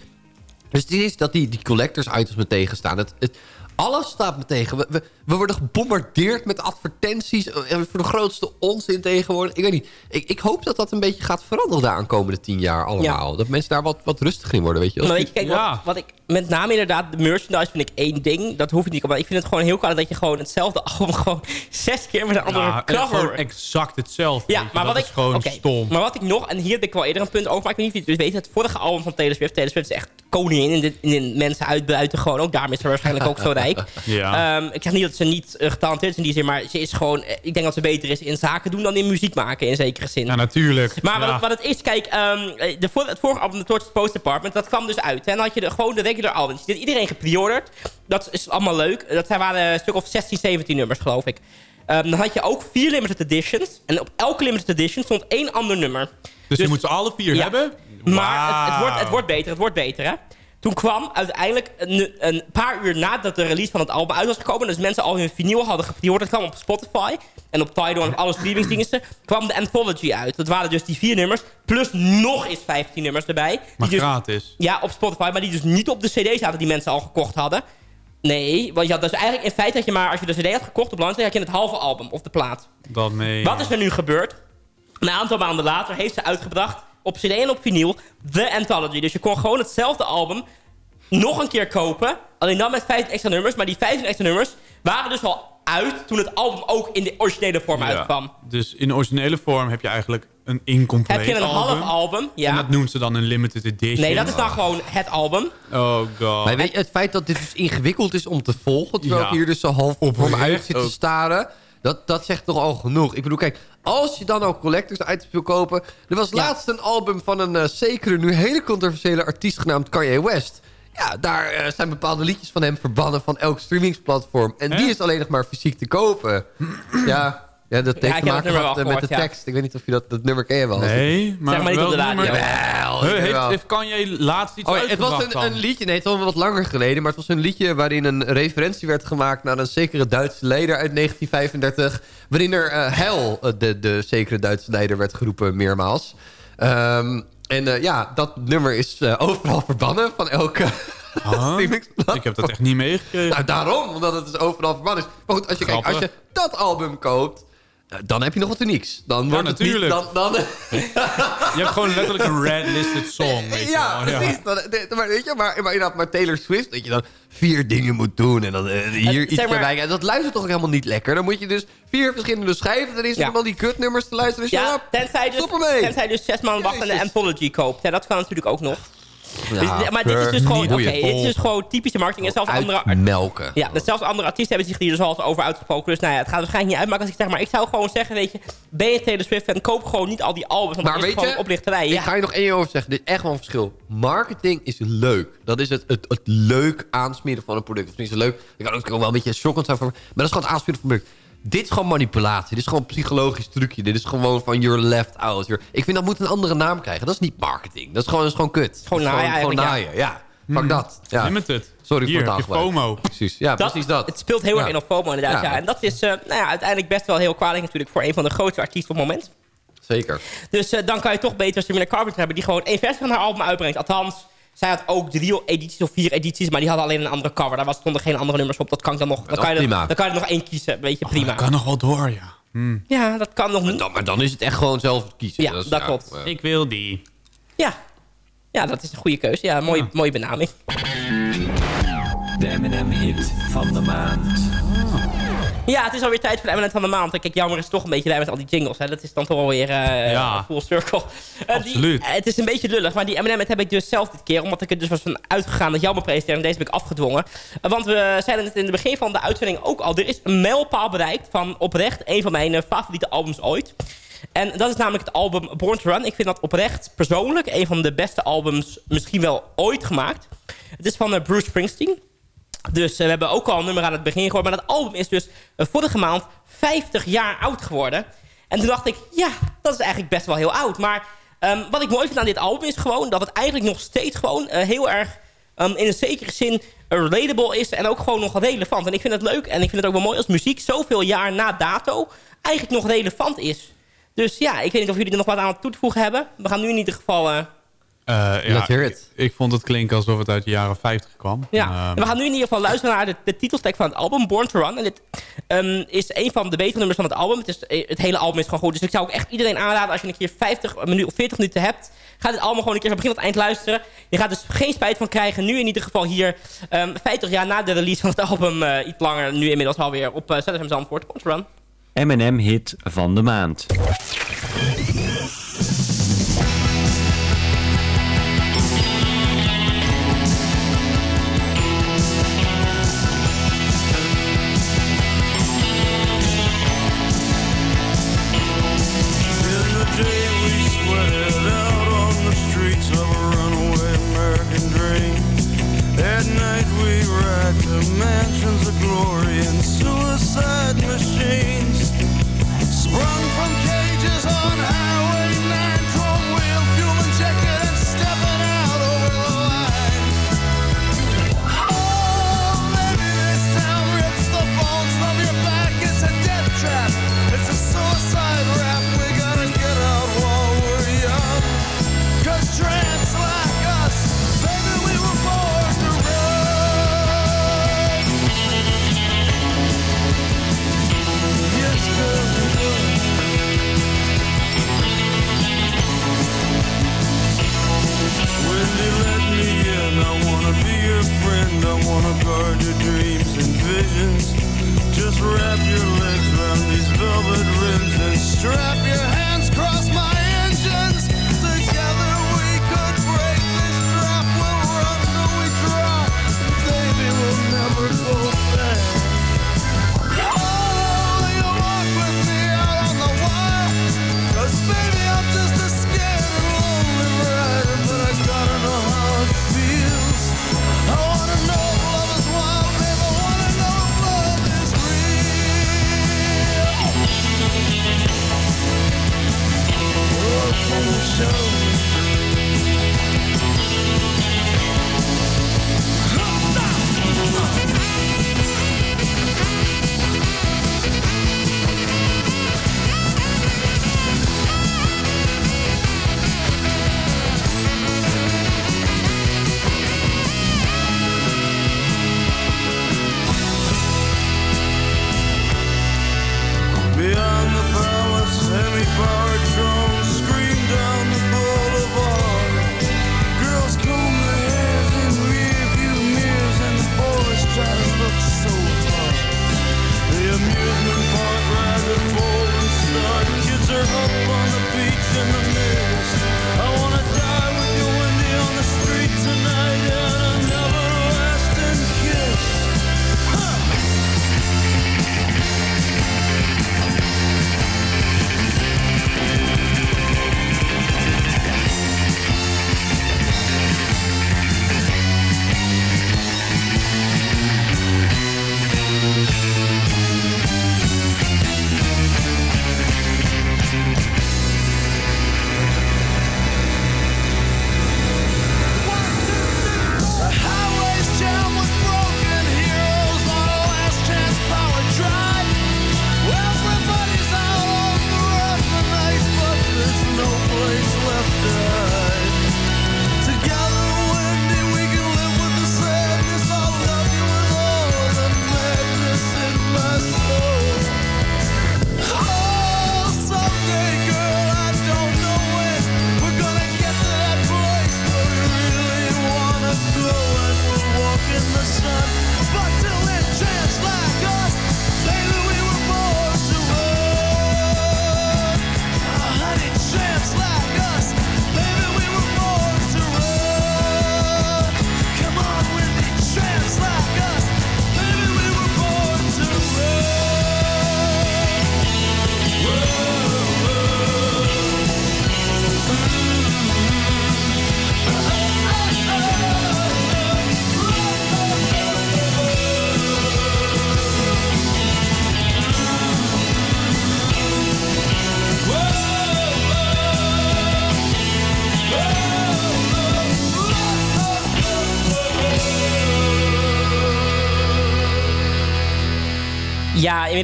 dus het is dat die, die collectors items me tegenstaan. Het, het, alles staat me tegen. We, we, we worden gebombardeerd met advertenties. Voor de grootste onzin tegenwoordig. Ik weet niet. Ik, ik hoop dat dat een beetje gaat veranderen de aankomende tien jaar allemaal. Dat mensen daar wat, wat rustiger in worden. Weet je. Maar weet je, kijk, Ja. wat, wat ik met name inderdaad, de merchandise vind ik één ding. Dat hoef ik niet. Maar ik vind het gewoon heel kwaad dat je gewoon hetzelfde album gewoon zes keer met een andere Ja, cover... gewoon exact hetzelfde. Ja, je. maar dat wat is ik, gewoon stom. Maar wat ik nog, en hier heb ik wel eerder een punt over, maar ik weet niet of je het weet, het vorige album van Taylor Swift, Taylor Swift is echt koningin in, dit, in mensen uitbuiten gewoon. Ook daarom is ze waarschijnlijk ook zo Ja. Ehm, ik zeg niet dat ze niet getalenteerd is in die zin, maar ze is gewoon, eh, ik denk dat ze beter is in zaken doen dan in muziek maken in zekere zin. Ja, natuurlijk. Maar wat, het, wat het is, kijk, ehm, de, het vorige album, The Tortured Post Department, dat kwam dus uit. En dan had je de, gewoon de regular albums. Die had iedereen gepreorderd. Dat is allemaal leuk. Dat zijn, waren een stuk of 16, 17 nummers, geloof ik. Ehm, dan had je ook vier limited editions. En op elke limited edition stond één ander nummer. Dus, je moet ze alle vier Ja. hebben? Maar het, het, wordt, het wordt beter, het wordt beter, hè? Toen kwam uiteindelijk een, een paar uur nadat de release van het album uit was gekomen... dus mensen al hun vinyl hadden gepreorderd, kwam op Spotify... en op Tidal en op alle streamingsdiensten... kwam de Anthology uit. Dat waren dus die vier nummers, plus nog eens 15 nummers erbij. Maar die dus, gratis. ja, op Spotify, maar die dus niet op de cd zaten die mensen al gekocht hadden. Nee, want je had dus eigenlijk in feite had je maar... als je de cd had gekocht op launch, had je het halve album of de plaat. Dat mee. Wat is er nu gebeurd? Een aantal maanden later heeft ze uitgebracht op cd en op vinyl The Anthology. Dus je kon gewoon hetzelfde album nog een keer kopen. Alleen dan met 15 extra nummers. Maar die 15 extra nummers waren dus al uit toen het album ook in de originele vorm Ja. uitkwam. Dus in de originele vorm heb je eigenlijk een incompleet Heb je een album. half album? Ja. En dat noemt ze dan een limited edition. Nee, dat is dan gewoon het album. Oh god. Maar weet je, het feit dat dit dus ingewikkeld is om te volgen... terwijl Ja. ik hier dus zo half voor me uit zit te staren... Dat, dat zegt toch al genoeg. Ik bedoel, kijk, als je dan ook collectors items wil kopen... er was laatst een album van een eh, zekere, nu hele controversiële artiest genaamd Kanye West. Ja, daar eh, zijn bepaalde liedjes van hem verbannen van elk streamingsplatform. En die is alleen nog maar fysiek te kopen. ja, ja, dat heeft te maken wel eh, met de tekst. Ik weet niet of je dat, dat nummer ken je wel. Nee, maar, Zeg maar niet wel op de radio. Heeft, heeft Kanye laatst iets Oh, ja, het was een, een liedje, nee, het al wat langer geleden... maar het was een liedje waarin een referentie werd gemaakt... naar een zekere Duitse leider uit 1935... waarin er eh Hel, eh, de, de zekere Duitse leider, werd geroepen meermaals. Ehm, en eh, ja, dat nummer is overal verbannen van elke Huh? Ik heb dat echt niet meegekregen. Nou, daarom, omdat het dus overal verbannen is. Maar goed, als je, kijk, als je dat album koopt... eh, dan heb je nog wat unieks. Dan wordt het niet... natuurlijk. Dan, dan, Je hebt gewoon letterlijk een red-listed song. Weet je ja, wel. precies. Dan, de- maar, weet je, maar, maar, Taylor Swift, dat je dan vier dingen moet doen en dan eh, hier Het- iets maar- erbij. En dat luistert toch ook helemaal niet lekker. Dan moet je dus vier verschillende schijven erin zetten Ja. om al die kutnummers te luisteren. Dus Ja, ja, tensij dus, tenzij dus zes maanden wachten en de Jezus. Anthology koopt. Ja, dat kan natuurlijk ook nog. Ja, Dus- maar dit is dus gewoon, oké, boeien. dit is dus gewoon typische marketing. En zelfs andere, Uitmelken. ja, dus zelfs andere artiesten hebben zich hier dus al over uitgesproken. Dus nou ja, het gaat waarschijnlijk niet uitmaken als ik zeg. Maar ik zou gewoon zeggen, weet je, ben je Taylor Swift fan, koop gewoon niet al die albums. Want Maar dat is weet gewoon je, oplichterij. Ik Ja. ga je nog één over zeggen. Dit is echt wel een verschil. Marketing is leuk. Dat is het, het, het leuk aansmeren van een product. Of niet zo leuk. Ik kan ook wel een beetje shockend zijn. Voor, maar dat is gewoon het aansmeren van een product. Dit is gewoon manipulatie. Dit is gewoon een psychologisch trucje. Dit is gewoon van you're left out. You're- ik vind dat moet een andere naam krijgen. Dat is niet marketing. Dat is gewoon, dat is gewoon kut. Gewoon naaien Gewoon naaien, ja. Pak dat. Ja. Limited. Sorry Hier, voor het. FOMO. Precies, ja, precies dat. Het speelt heel erg Ja. in op FOMO inderdaad. Ja. Ja. En dat is eh, nou ja, uiteindelijk best wel heel kwalijk natuurlijk voor een van de grootste artiesten op het moment. Zeker. Dus eh, dan kan je toch beter Sabrina Carpenter hebben... die gewoon één versie van haar album uitbrengt. Althans, zij had ook drie edities of vier edities... maar die hadden alleen een andere cover. Daar was, stonden geen andere nummers op. Dat kan ik dan nog... Dan kan, je er, dan kan je er nog één kiezen. Weet je, prima. Dat kan nog wel door, ja. Ja, dat kan nog niet. Dan, maar dan is het echt gewoon zelf kiezen. Ja, is- dat klopt. ja. Ik wil die. Ja. ja, dat is een goede keuze. Ja, mooie, mooie benaming. De M&M hit van de maand. Ja, het is alweer tijd voor de M&M van de maand. Kijk, jammer is toch een beetje lui met al die jingles. Hè. Dat is dan toch alweer eh Ja. full circle. Eh, die- Absoluut. eh, het is een beetje lullig, maar die M&M heb ik dus zelf dit keer. Omdat ik er dus was van uitgegaan dat jammer presenteerde. En deze heb ik afgedwongen. Eh, want we zeiden het in het begin van de uitzending ook al. Er is een mijlpaal bereikt van oprecht een van mijn eh, favoriete albums ooit. En dat is namelijk het album Born to Run. Ik vind dat oprecht persoonlijk een van de beste albums misschien wel ooit gemaakt. Het is van eh, Bruce Springsteen. Dus eh, we hebben ook al een nummer aan het begin gehoord. Maar dat album is dus eh, vorige maand 50 jaar oud geworden. En toen dacht ik, ja, dat is eigenlijk best wel heel oud. Maar ehm, wat ik mooi vind aan dit album is gewoon... dat het eigenlijk nog steeds gewoon eh, heel erg... ehm, in een zekere zin relatable is en ook gewoon nog relevant. En ik vind het leuk en ik vind het ook wel mooi als muziek... zoveel jaar na dato eigenlijk nog relevant is. Dus ja, ik weet niet of jullie er nog wat aan toe te voegen hebben. We gaan nu in ieder geval... Eh, ja, Let's hear it. Ik, ik vond het klinken alsof het uit de jaren 50 kwam. Ja, Ehm, we gaan nu in ieder geval luisteren naar de, de titeltrack van het album, Born to Run. En dit ehm, is een van de betere nummers van het album. Het, is, eh, het hele album is gewoon goed. Dus ik zou ook echt iedereen aanraden, als je een keer 50 minuten of 40 minuten hebt... ga dit album gewoon een keer van begin tot eind luisteren. Je gaat dus geen spijt van krijgen. Nu in ieder geval hier, ehm 50 jaar na de release van het album... eh, iets langer, nu inmiddels alweer op uh, ZFM Zandvoort, Born to Run. M&M hit van de maand. man.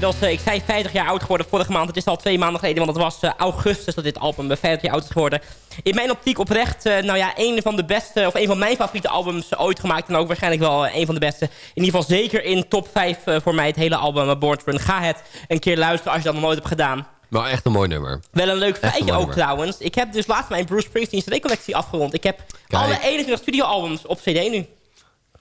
Inmiddels, eh, ik zei 50 jaar oud geworden vorige maand. Het is al twee maanden geleden, want het was eh, augustus dat dit album eh, 50 jaar oud is geworden. In mijn optiek oprecht, eh, nou ja, een van de beste, of een van mijn favoriete albums ooit gemaakt. En ook waarschijnlijk wel eh, een van de beste. In ieder geval zeker in top 5 eh, voor mij het hele album Born Run. Ga het een keer luisteren als je dat nog nooit hebt gedaan. Maar echt een mooi nummer. Wel een leuk een feitje ook nummer. trouwens. Ik heb dus laatst mijn Bruce Springsteen CD-collectie afgerond. Ik heb Kijk. alle 21 studioalbums op CD nu.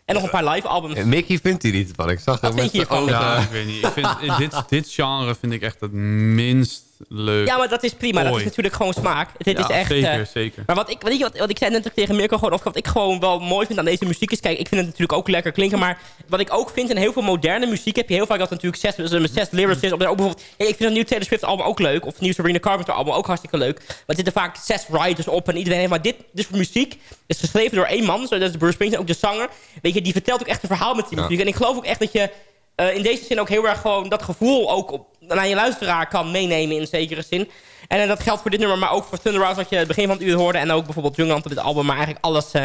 En nog een paar live albums. En Mickey vindt hij niet van. Ik zag Wat hem vind je hiervan. Ja, ik weet niet. Ik vind, in dit, dit genre vind ik echt het minst leuk. Ja, maar dat is prima. Dat is natuurlijk gewoon smaak. Dit Ja, is echt... zeker, eh, zeker. Maar wat ik, weet je wat, wat ik zei net ook tegen Mirko, gewoon, of wat ik gewoon wel mooi vind aan deze muziek is... Kijk, ik vind het natuurlijk ook lekker klinken, maar wat ik ook vind... in heel veel moderne muziek heb je heel vaak dat natuurlijk zes, dus, zes lyricists... Of ook bijvoorbeeld, ik vind een nieuw Taylor Swift album ook leuk. Of het nieuwe Sabrina Carpenter album ook hartstikke leuk. Maar er zitten vaak zes writers op en iedereen heeft... Maar dit, dus voor muziek is geschreven door één man. Zo, dat is Bruce Springsteen, ook de zanger. Weet je, die vertelt ook echt een verhaal met die Ja. muziek. En ik geloof ook echt dat je... eh, in deze zin ook heel erg gewoon dat gevoel ook op, naar je luisteraar kan meenemen in zekere zin. En dat geldt voor dit nummer, maar ook voor Thunder Rouse, wat je het begin van het uur hoorde. En ook bijvoorbeeld Jungland op dit album. Maar eigenlijk alles, eh,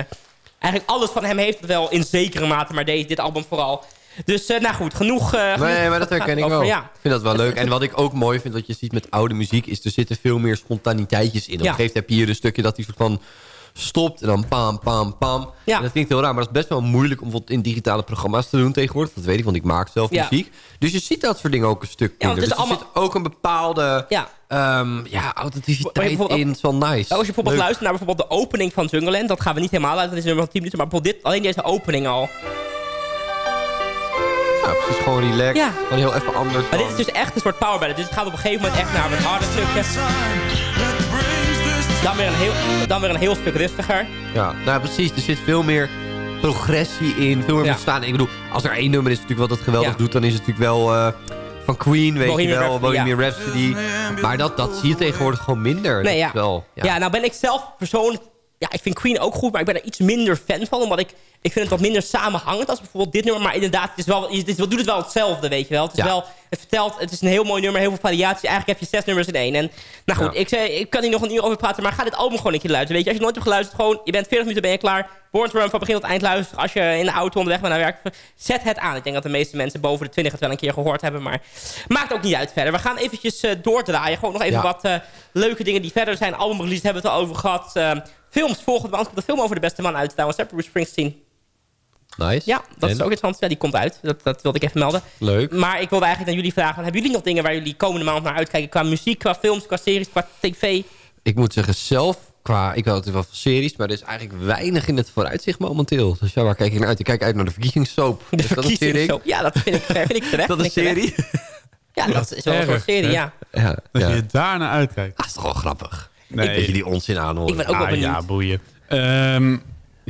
eigenlijk alles van hem heeft het wel in zekere mate, maar deze, dit album vooral. Dus eh, nou goed, genoeg... eh, genoeg Nee, maar dat herken ik over- wel. Ja. Ik vind dat wel leuk. En wat ik ook mooi vind, wat je ziet met oude muziek... is er zitten veel meer spontaniteitjes in. Op een Ja. gegeven moment heb je hier een stukje dat die soort van stopt... en dan pam, pam, pam. Ja. En dat klinkt heel raar, maar dat is best wel moeilijk... om in digitale programma's te doen tegenwoordig. Dat weet ik, want ik maak zelf Ja. muziek. Dus je ziet dat soort dingen ook een stuk minder. dus er allemaal- zit ook een bepaalde Ja. ehm, ja, authenticiteit in. Het is wel nice. Als je bijvoorbeeld Leuk. luistert naar bijvoorbeeld de opening van Jungleland... dat gaan we niet helemaal uit, dat is een nummer van 10 minuten... maar bijvoorbeeld dit, alleen deze opening al. Ja, precies. Gewoon relaxed. Ja. Gewoon heel even anders. Maar dit dan- is dus echt een soort power ballad. Dus het gaat op een gegeven moment echt naar wat harde stukken. Dan weer een heel, dan weer een heel stuk rustiger. Ja, nou precies. Er zit veel meer progressie in. Veel meer Ja. bestaan. Ik bedoel, als er één nummer is natuurlijk wat dat geweldig Ja. doet... dan is het natuurlijk wel eh, van Queen, weet Bohemian je wel. Rhapsody, Bohemian ja. Rhapsody. Maar dat, dat zie je tegenwoordig gewoon minder. Nee, wel, ja. ja. nou ben ik zelf persoonlijk... Ja, ik vind Queen ook goed, maar ik ben er iets minder fan van. Omdat ik, ik vind het wat minder samenhangend als bijvoorbeeld dit nummer. Maar inderdaad, het, is wel, het, is, het doet het wel hetzelfde, weet je wel. Het, is Ja. wel, het vertelt, het is een heel mooi nummer, heel veel variatie. Eigenlijk heb je zes nummers in één. En nou goed, Ja. ik, zei, ik kan hier nog een uur over praten, maar ga dit album gewoon een keer luisteren. Weet je, als je nooit hebt geluisterd, gewoon, je bent 40 minuten, ben je klaar. Born to Run van begin tot eind luisteren. Als je in de auto onderweg bent naar werk, zet het aan. Ik denk dat de meeste mensen boven de 20 het wel een keer gehoord hebben, maar maakt ook niet uit verder. We gaan eventjes eh, doordraaien. Gewoon nog even Ja. wat eh, leuke dingen die verder zijn. Albumrelease hebben we het al over gehad. Eh, films, volgende maand komt de film over de beste man uit trouwens. hè, Bruce Springsteen. Nice. Ja, dat En? is ook interessant. Ja, die komt uit. Dat, dat wilde ik even melden. Leuk. Maar ik wilde eigenlijk aan jullie vragen. Hebben jullie nog dingen waar jullie komende maand naar uitkijken? Qua muziek, qua films, qua series, qua tv? Ik moet zeggen, zelf, qua, ik had het wel van series... maar er is eigenlijk weinig in het vooruitzicht momenteel. Dus ja, waar kijk ik naar uit? Ik kijk uit naar de verkiezingssoap. De dat serie? verkiezingsshow. Ja, dat vind ik, vind ik terecht. Dat is een serie? Ja, dat is wel een soort serie, ja. Ja, Dat ja. je daar naar uitkijkt. Ah, is toch wel grappig. Nee. Dat je die onzin aanhoort. Ik ben ook wel Ah, benieuwd. ja, boeien. Ehm,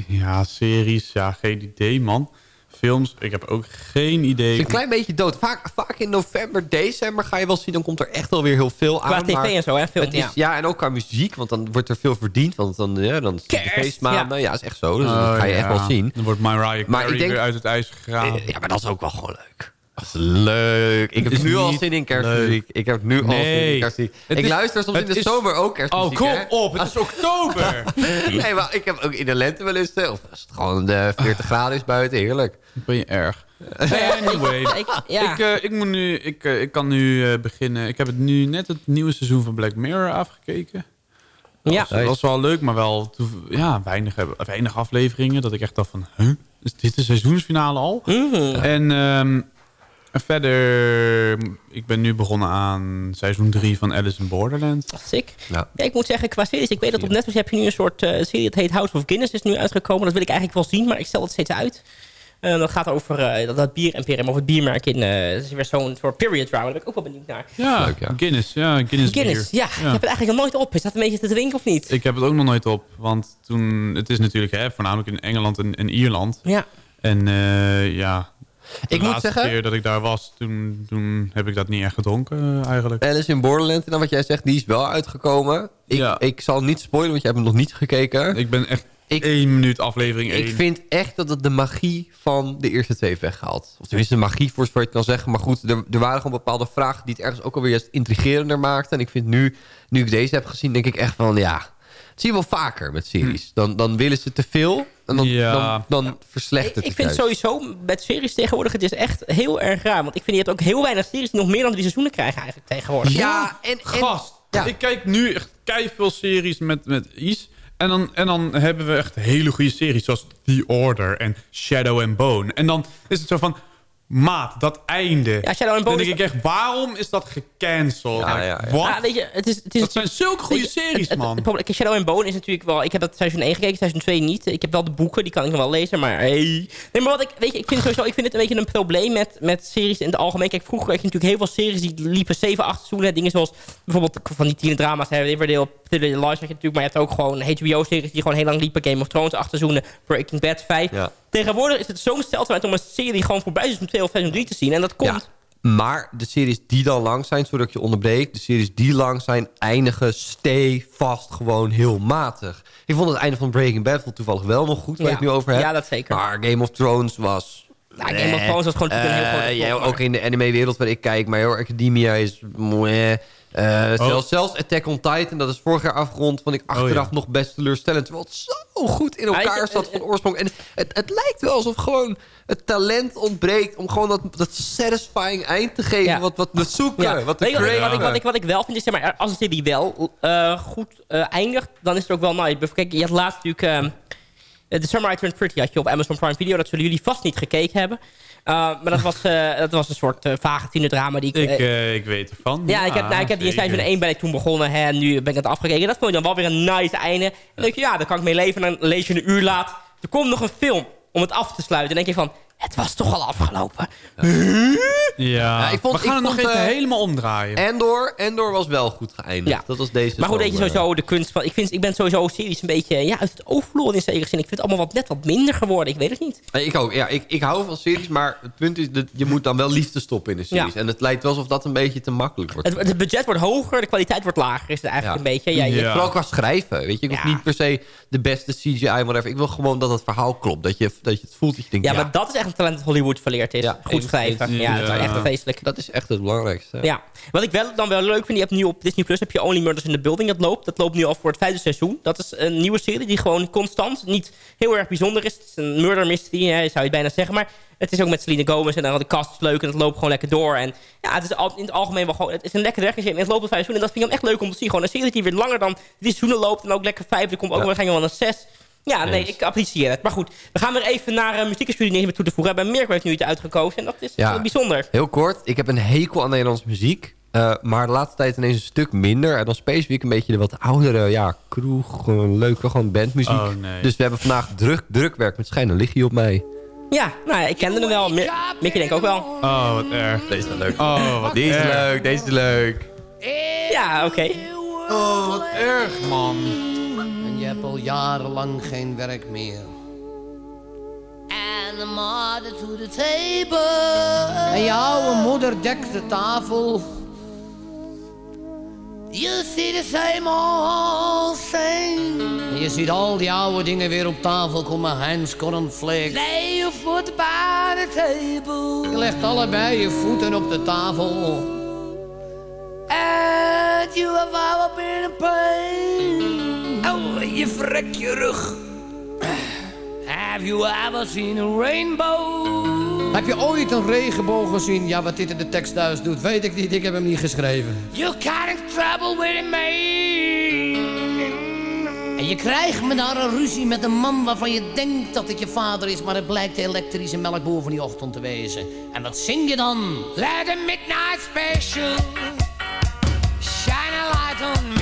ja, series. Ja, geen idee, man. Films. Ik heb ook geen idee. Het is een klein beetje dood. Vaak, vaak in november, december ga je wel zien... dan komt er echt wel weer heel veel Qua aan. tv maar en zo, hè? Film, het is, ja. ja. en ook qua muziek, want dan wordt er veel verdiend. Want dan, ja, dan is het feestmaanden. Ja. is echt zo. Dus Oh, dat ga je echt wel zien. Dan wordt Mariah Maar Carey ik denk- weer uit het ijs gegaan. Ja, maar dat is ook wel gewoon leuk. Leuk. Ik heb nu al zin in kerstmuziek. Ik heb nu al zin in kerstmuziek. Het Ik is- luister soms in de is- zomer ook Oh, kerstmuziek. kom hè? op. Het is oktober. Nee, maar ik heb ook in de lente wel eens... eh, Of als het gewoon de 40 graden is buiten, heerlijk. ben je erg. Anyway. Ik, ja. Ik, eh, ik, moet nu, ik, eh, ik kan nu eh, beginnen. Ik heb het nu net het nieuwe seizoen van Black Mirror afgekeken. ja. Dat was wel leuk, maar wel ja, weinig, weinig afleveringen. Dat ik echt dacht van, huh? Is dit de seizoensfinale al? Mhm. En ehm, verder, ik ben nu begonnen aan seizoen 3 van Alice in Borderland. Sick. Ja. Ja, ik moet zeggen, qua series, ik weet dat op Netflix heb je nu een soort eh, serie, dat heet House of Guinness, is nu uitgekomen. Dat wil ik eigenlijk wel zien, maar ik stel het steeds uit. Eh, dat gaat over eh, dat, dat bier imperium, of het biermerk in, eh dat is weer zo'n soort period drama, daar ben ik ook wel benieuwd naar. Ja, Leuk, ja. Guinness. Ja, Guinness, Guinness, bier. ja, ik heb het eigenlijk nog nooit op. Is dat een beetje te drinken of niet? Ik heb het ook nog nooit op, want toen, het is natuurlijk hè, voornamelijk in Engeland en, en Ierland. Ja. En eh, ja, de Ik moet laatste zeggen- keer dat ik daar was, toen, toen heb ik dat niet echt gedronken eh, eigenlijk. Alice in Borderland, en dan wat jij zegt, die is wel uitgekomen. Ik, Ja. ik zal niet spoilen, want jij hebt hem nog niet gekeken. Ik ben echt Ik- één minuut aflevering één. Ik vind echt dat het de magie van de eerste twee heeft weggehaald. Of tenminste, de magie voor zover je het kan zeggen. Maar goed, er, er waren gewoon bepaalde vragen die het ergens ook alweer juist intrigerender maakten. En ik vind nu, nu ik deze heb gezien, denk ik echt van ja... zie je wel vaker met series. Dan, dan willen ze te veel en dan, Ja. dan, dan verslechtert Ik het vind sowieso met series tegenwoordig, het is echt heel erg raar. Want ik vind, je hebt ook heel weinig series die nog meer dan drie seizoenen krijgen eigenlijk tegenwoordig. Ja, en, en Gast, Ja. ik kijk nu echt veel series met, met Is. En dan, en dan hebben we echt hele goede series zoals The Order en Shadow and Bone. En dan is het zo van, maat, dat einde. Ja, Dan denk ik echt, waarom is dat gecanceld? Ja, ja, ja. Wat? Ja, weet je, het is, het is dat zijn zulke goede je, series, het- het- man. Het, kijk, Shadow and Bone is natuurlijk wel... Ik heb dat seizoen 1 gekeken, seizoen 2 niet. Ik heb wel de boeken, die kan ik nog wel lezen, maar... Hey. Nee, maar wat ik... Weet je, ik vind sowieso... Ik vind het een beetje een probleem met, met series in het algemeen. Kijk, vroeger had je natuurlijk heel veel series die liepen 7, 8 seizoenen. Dingen zoals bijvoorbeeld van die tien drama's. hè, Riverdale, Lies had je natuurlijk. Maar je hebt ook gewoon HBO-series die gewoon heel lang liepen. Game of Thrones, 8 seizoenen. Breaking Bad, 5. Ja. Tegenwoordig is het zo'n stelselheid om een serie gewoon voorbij seizoen 2 of seizoen 3 te zien. En dat komt... Ja. Maar de series die dan lang zijn, zodat ik je onderbreek... de series die lang zijn, eindigen stevast gewoon heel matig. Ik vond het einde van Breaking Bad toevallig wel nog goed, waar Ja. je het nu over hebt. Ja, dat zeker. Maar Game of Thrones was... Nou, Game of Thrones was gewoon natuurlijk een heel Eh, ja, Ook in de anime-wereld waar ik kijk. Maar Hero Academia is... mwah. Eh, Oh. zelfs, zelfs Attack on Titan, dat is vorig jaar afgerond... vond ik achteraf ja. nog best teleurstellend. Terwijl het zo goed in elkaar ik- zat van oorsprong. En het, het lijkt wel alsof gewoon het talent ontbreekt... om gewoon dat, dat satisfying eind te geven... Ja. wat, wat we zoeken, wat je wat, ik, wat, ik, wat ik wel vind is, zeg maar, als een serie wel eh, goed eh, eindigt, dan is het ook wel nice. Kijk, je had laatst natuurlijk... The Summer I Turned Pretty had je op Amazon Prime Video. Dat zullen jullie vast niet gekeken hebben. Uh, maar dat was, uh, dat was een soort uh, vage tienerdrama. Die ik, ik, ik weet ervan. Ja, ik heb, nou, ik heb die in seizoen 1 ben ik toen begonnen. Hè, en nu ben ik het afgekeken. Dat vond je dan wel weer een nice einde. En dan denk je, ja, daar kan ik mee leven. En dan lees je een uur laat. Er komt nog een film om het af te sluiten. En dan denk je van, het was toch al afgelopen. Ja, Ja, ik vond- we gaan ik het nog vond, even eh, helemaal omdraaien. Endor, Endor was wel goed geëindigd. Ja. Dat was deze Maar goed, weet je sowieso de kunst van... Ik, vind, ik ben sowieso series een beetje ja, uit het oog verloren in zekere zin. Ik vind het allemaal wat, net wat minder geworden. Ik weet het niet. Nee, Ik ook. Ja, ik, ik hou van series, maar het punt is... dat je moet dan wel liefde stoppen in een series. Ja. En het lijkt wel alsof dat een beetje te makkelijk wordt. Het, het budget wordt hoger, de kwaliteit wordt lager. Is het eigenlijk Ja. een beetje. Ja, je- Ja. Vooral qua schrijven. Weet je, ik hoef niet per se de beste CGI, whatever. Ik wil gewoon dat het verhaal klopt. Dat je, dat je het voelt. Dat je denkt, ja, ja, maar dat is echt een talent dat Hollywood verleerd is. Ja, Goed schrijven. ja, dat is echt vreselijk. dat is echt het belangrijkste. Ja, wat ik wel, dan wel leuk vind, je hebt nu op Disney Plus heb je Only Murders in the Building dat loopt. Dat loopt nu al voor het vijfde seizoen. Dat is een nieuwe serie die gewoon constant niet heel erg bijzonder is. Het is een murder mystery, hè, zou je bijna zeggen. Maar het is ook met Selena Gomez en dan de cast is leuk en het loopt gewoon lekker door. En ja, het is al, in het algemeen wel gewoon, het is een lekker werk. En het loopt al vijf seizoenen en dat vind ik dan echt leuk om te zien. Gewoon een serie die weer langer dan drie seizoenen loopt en ook lekker vijf. Er komt ook Ja. waarschijnlijk wel een zes. Ja, nee, ik apprecieer het. Maar goed, we gaan weer even naar uh, muziek en meer toe te voegen. We hebben Mirko heeft nu iets uitgekozen en dat is Ja. bijzonder. Heel kort, ik heb een hekel aan Nederlandse muziek. eh, maar de laatste tijd ineens een stuk minder. En dan specifiek een beetje de wat oudere, ja, kroeg, eh, leuke, gewoon bandmuziek. Oh, nee. Dus we hebben vandaag druk, drukwerk met schijnen liggie op mij. Ja, nou ja, ik kende hem wel. Mi- Mickey denk ik ook wel. Oh, wat erg. Deze is leuk. Oh, wat Deze is leuk, deze is leuk. Ja, oké. Oh, wat erg, man. Je hebt al jarenlang geen werk meer. And the mother to the table. En je oude moeder dekt de tafel. You see the same old thing. En je ziet al die oude dingen weer op tafel komen. Heinz cornflakes. Lay your foot by the table. Je legt allebei je voeten op de tafel. And you have ever been in pain. Oh, je vrek je rug. Have you ever seen a rainbow? Heb je ooit een regenboog gezien? Ja, wat dit in de tekst thuis doet, weet ik niet. Ik heb hem niet geschreven. You can't trouble with me. En je krijgt me daar een ruzie met een man waarvan je denkt dat het je vader is... maar het blijkt de elektrische melkboer van die ochtend te wezen. En wat zing je dan? Let the midnight special a on me.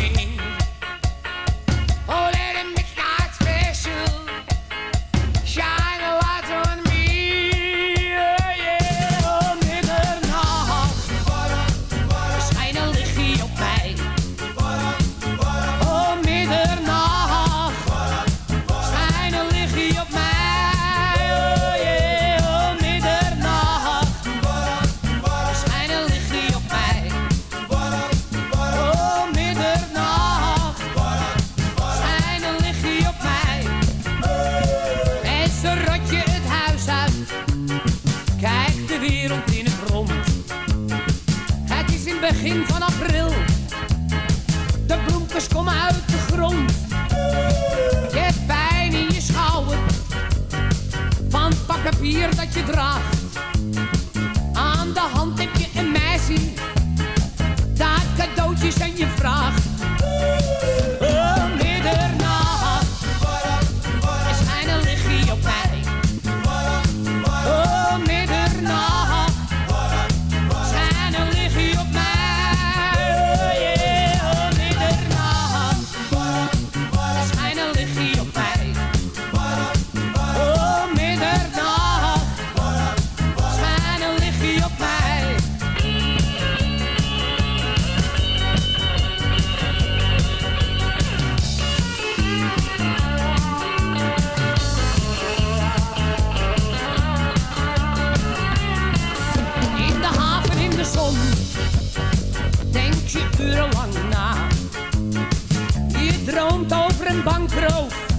Een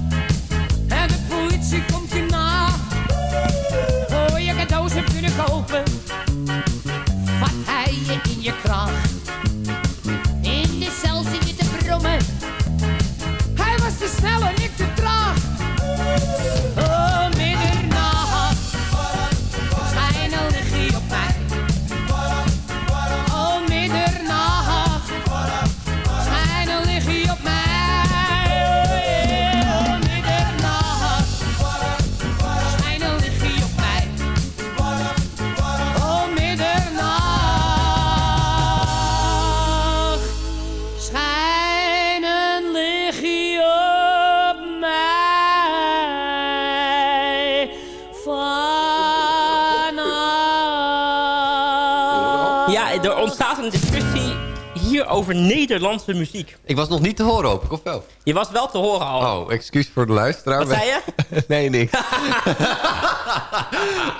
over Nederlandse muziek. Ik was nog niet te horen, hoop ik, of wel? Je was wel te horen al. Oh, excuus voor de luisteraar. Wat zei je? nee, niks.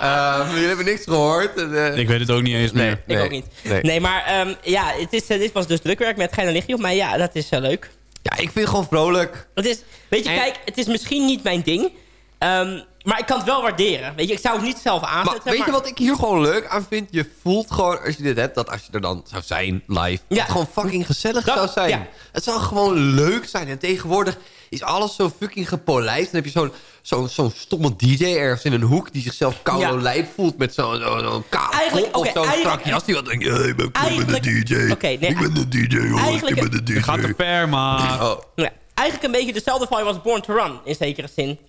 Eh, jullie hebben niks gehoord. en, eh, Ik weet het ook niet eens meer. Ik ook niet. Nee, maar ehm, ja, het is, eh, dit was dus drukwerk met Gein en Lichtje op mij. Ja, dat is leuk. Ja, ik vind het gewoon vrolijk. Het is, weet je, En- kijk, het is misschien niet mijn ding. ehm, maar ik kan het wel waarderen. Weet je, ik zou het niet zelf Maar aanzetten. weet je wat ik hier gewoon leuk aan vind? Je voelt gewoon, als je dit hebt, dat als je er dan zou zijn, live... dat het gewoon fucking gezellig Dat- zou zijn. ja. Het zou gewoon leuk zijn. En tegenwoordig is alles zo fucking gepolijst. Dan heb je zo'n zo'n zo'n stomme DJ ergens in een hoek... die zichzelf koude Ja. lijp voelt met zo'n zo, zo'n kaal Eigenlijk- kop of oké, zo'n eigenlijk- strak jas. Die wat denkt, hey, ik ben, ik ben de DJ. Nee, ik ben de DJ, hoor. ik ben de DJ. Je gaat te ver, maar... Oh. Ja, eigenlijk een beetje dezelfde vibe als Born to Run, in zekere zin.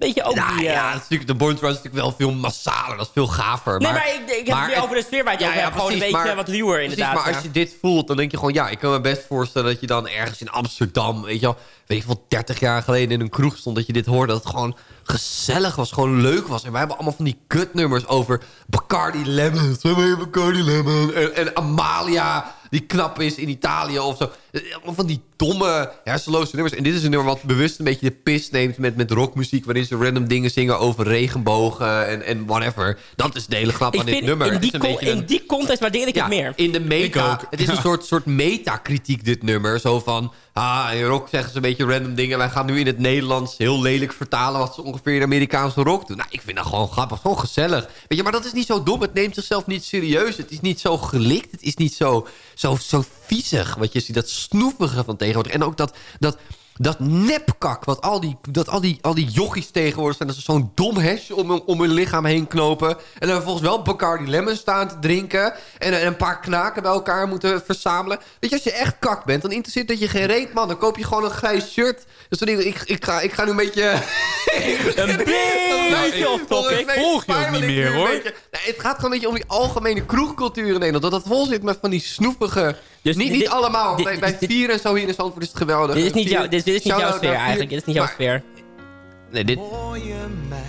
Weet je, ook Ja, die... eh, ja, is natuurlijk, de Born to Run is natuurlijk wel veel massaler. Dat is veel gaver. Nee, maar ik, ik heb het meer over de sfeer waar je het hebt. Gewoon een beetje maar- wat ruwer, inderdaad. Precies, maar ja. als je dit voelt, dan denk je gewoon... ja, ik kan me best voorstellen dat je dan ergens in Amsterdam... weet je wel, weet ik veel, 30 jaar geleden in een kroeg stond... dat je dit hoorde, dat het gewoon gezellig was, gewoon leuk was. En wij hebben allemaal van die kutnummers over Bacardi Lemon. Bacardi Lemon. En, en Amalia, die knap is in Italië of zo. Allemaal van die domme, hersenloze nummers. En dit is een nummer wat bewust een beetje de pis neemt... met, met rockmuziek, waarin ze random dingen zingen over regenbogen en, en whatever. Dat is de hele grap Ik aan dit vind, nummer. in, Het is die een con- beetje een- in die context waardeer ik ja, het meer. in de meta. Ook. Het is een soort, soort metakritiek, dit nummer. Zo van, ah, in rock zeggen ze een beetje random dingen. Wij gaan nu in het Nederlands heel lelijk vertalen... wat ze ongeveer in Amerikaanse rock doen. Nou, ik vind dat gewoon grappig, gewoon gezellig. Weet je, maar dat is niet zo dom. Het neemt zichzelf niet serieus. Het is niet zo gelikt. Het is niet zo, zo, zo viezig. Wat je ziet, dat snoevige van tegenwoordig. En ook dat... dat dat nepkak, wat al die, dat al die, al die jochies tegenwoordig zijn... dat ze zo'n dom hesje om, hun- om hun lichaam heen knopen... en dan vervolgens wel Bacardi Lemon staan te drinken... En, en een paar knaken bij elkaar moeten verzamelen. Weet je, als je echt kak bent, dan interesseert dat je geen reet, man. Dan koop je gewoon een grijs shirt. Dus dan denk ik, ik, ik, ga, ik ga nu een beetje... Een beetje off topic. volg je ook niet meer, hoor. nee, het gaat gewoon een beetje om die algemene kroegcultuur in Nederland. Dat het vol zit met van die snoepige... Dus niet, dit- niet allemaal. dit- bij bij dit- vier en zo hier in Zandvoort is het geweldig. Dit is niet, jou, dit, is niet jouw sfeer eigenlijk. Dit is niet jouw sfeer. Nee, dit,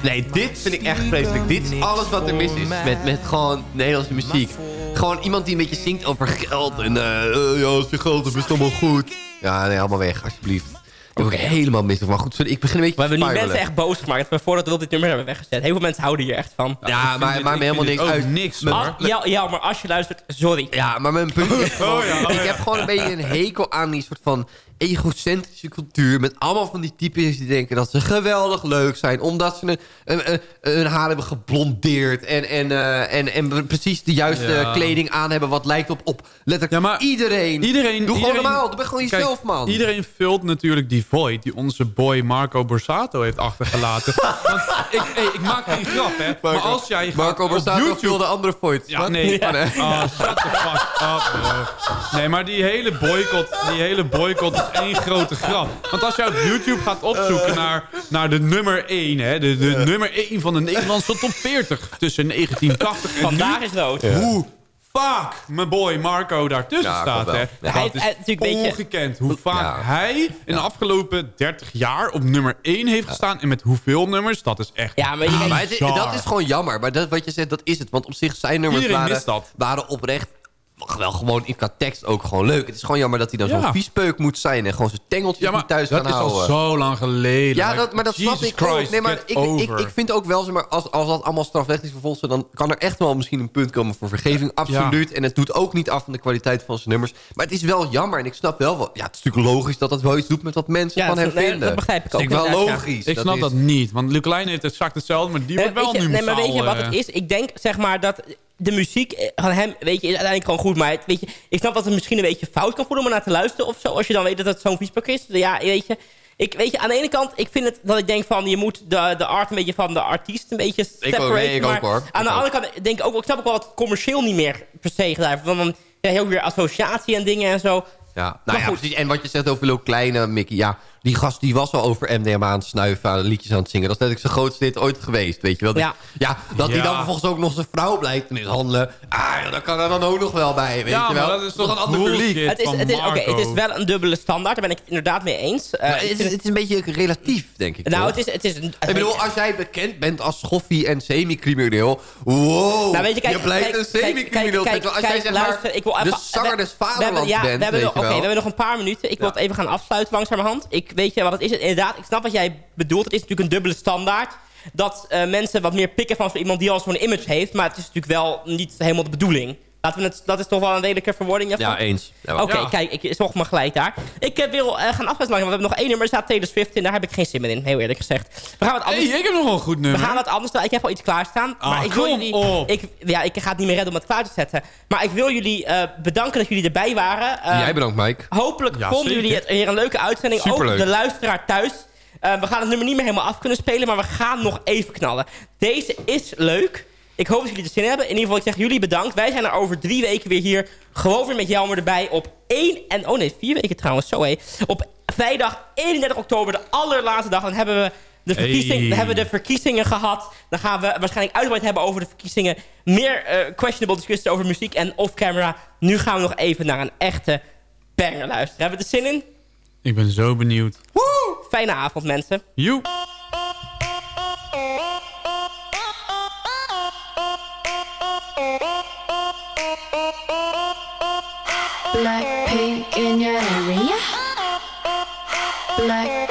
nee, dit vind ik echt vreselijk. Dit is alles wat er mis is met, met gewoon Nederlandse muziek. Gewoon iemand die een beetje zingt over geld. En eh, ja, als je geld hebt is het allemaal goed. Ja, nee, allemaal weg, alsjeblieft. Ik helemaal mis. Maar goed, sorry, ik begin een beetje We hebben nu mensen echt boos gemaakt. We voordat we op dit nummer hebben weggezet. Heel veel mensen houden hier echt van. Ja, maar het maakt me helemaal niks uit. niks, Ah, ja, ja, maar als je luistert, sorry. Ja, maar mijn punt is gewoon... Ik heb gewoon een beetje een hekel aan die soort van egocentrische cultuur... met allemaal van die types die denken dat ze geweldig leuk zijn... omdat ze een, een, een, hun haar hebben geblondeerd... en, en, eh, en, en precies de juiste Ja. kleding aan hebben... wat lijkt op, op letterlijk iedereen. Iedereen, Doe gewoon normaal, doe gewoon Kijk, jezelf, man. Iedereen vult natuurlijk die void die onze boy Marco Borsato heeft achtergelaten. Want ik, hey, ik maak geen grap, hè. maar als jij Marco Borsato YouTube... vulde andere voids. Ja, nee. Ja. Oh, shut the fuck up, bro. Nee, maar die hele boycott, die hele boycott één grote grap. Want als je op YouTube gaat opzoeken naar, naar de nummer 1, hè, de, de nummer 1 van de Nederlandse top 40 tussen 1980 en Vandaag nu, is dood. Hoe fuck mijn boy Marco daartussen Ja, staat, hè. Ja. Dat Hij- is hij- natuurlijk beetje- ongekend hoe vaak Ja. hij in de afgelopen 30 jaar op nummer 1 heeft gestaan. En met hoeveel nummers, dat is echt Ja, maar je Maar het- bizar. dat is gewoon jammer. Maar dat, wat je zegt, dat is het. Want op zich zijn nummers waren, waren oprecht wel gewoon in qua tekst ook gewoon leuk. Het is gewoon jammer dat hij dan Ja. zo'n viespeuk moet zijn... en gewoon zijn tengeltjes Ja, maar thuis dat is houden. al zo lang geleden. Ja, dat, maar dat snap ik. Christ, Nee, maar ik, ik, ik vind ook wel, zeg maar, als, als dat allemaal strafrechtelijk vervolgd is... dan kan er echt wel misschien een punt komen voor vergeving. Absoluut. En het doet ook niet af van de kwaliteit van zijn nummers. Maar het is wel jammer. En ik snap wel wel... Ja, het is natuurlijk logisch dat dat wel iets doet met wat mensen Ja, van dat- hem nee, vinden. dat begrijp ik Dat ook is wel logisch. Ik snap is- dat niet. Want Luc Klein heeft exact hetzelfde, maar die Eh, wordt wel nu nee, maar weet je wat het eh, is? Ik denk zeg maar dat de muziek eh, van hem, weet je, is uiteindelijk gewoon goed. Maar weet je, ik snap dat het misschien een beetje fout kan voelen om naar te luisteren of zo. Als je dan weet dat het zo'n viespak is. Ja, weet je. Ik, weet je, aan de ene kant, ik vind het dat ik denk van... je moet de, de art een beetje van de artiest een beetje Ik ook, separaten. nee, ik ook, maar hoor. aan de Ik andere kant denk ik ook... ik snap ook wel dat het commercieel niet meer per se gedaan heeft. Want dan ja, heel weer associatie en dingen en zo. Ja, nou Maar ja, goed. precies. En wat je zegt over Lil Kleine, Mickey. Ja, die gast die was al over MDMA aan het snuiven, aan liedjes aan het zingen. Dat is natuurlijk zijn grootste hit ooit geweest, weet je wel. Ja. ja, dat hij Ja. dan vervolgens ook nog zijn vrouw blijkt te mishandelen. Ah, ja, dat kan er dan ook nog wel bij, weet Ja, je wel. dat is toch een ander publiek. Het is, van het, is, het is wel een dubbele standaard. Daar ben ik het inderdaad mee eens. Eh, het, is, het is een beetje relatief, denk ik. nou, toch? het is, het is een... Ik bedoel, als jij bekend bent als schoffie en semi-crimineel... Wow, Nou, weet je, kijk, blijft kijk, een semi-crimineel. als kijk, jij zeg maar luister, ik wil de even- zanger we- des we hebben, ja, bent, we hebben, weet nog, je oké, we hebben nog een paar minuten. Ik wil het even gaan afsluiten langzamerhand. Ik weet je wat het is. Inderdaad, ik snap wat jij bedoelt. Het is natuurlijk een dubbele standaard. Dat eh, mensen wat meer pikken van zo iemand die al zo'n image heeft. Maar het is natuurlijk wel niet helemaal de bedoeling. Laten we het, dat is toch wel een redelijke verwoording. Ja, eens. Ja, Oké, Ja. kijk, ik volg me gelijk daar. Ik eh, wil eh, gaan afsluiten, want we hebben nog één nummer. Er staat Taylor Swift in, daar heb ik geen zin meer in, heel eerlijk gezegd. We gaan wat anders Hey, ik heb nog wel een goed nummer. we gaan wat anders doen. Ik heb al iets klaarstaan. Ah, maar ik wil jullie, op. Ik, ja, ik ga het niet meer redden om het klaar te zetten. Maar ik wil jullie eh, bedanken dat jullie erbij waren. Eh, Jij bedankt, Mike. Hopelijk Ja, vonden zeker. jullie het weer een leuke uitzending. Superleuk. Ook de luisteraar thuis. We gaan het nummer niet meer helemaal af kunnen spelen. Maar we gaan nog even knallen. Deze is leuk. Ik hoop dat jullie er zin in hebben. In ieder geval, ik zeg jullie bedankt. Wij zijn er over drie weken weer hier. Gewoon weer met Jelmer erbij. Op 1 en... Oh nee, vier weken trouwens. Zo hé. Op vrijdag 31 oktober, de allerlaatste dag. Dan hebben we... De, verkiezing, Hey. hebben de verkiezingen gehad. Dan gaan we waarschijnlijk uitgebreid hebben over de verkiezingen. Meer eh, questionable discussies over muziek en off-camera. Nu gaan we nog even naar een echte banger luisteren. Hebben we er zin in? Ik ben zo benieuwd. Woe! Fijne avond, mensen. Black pink in your area. Black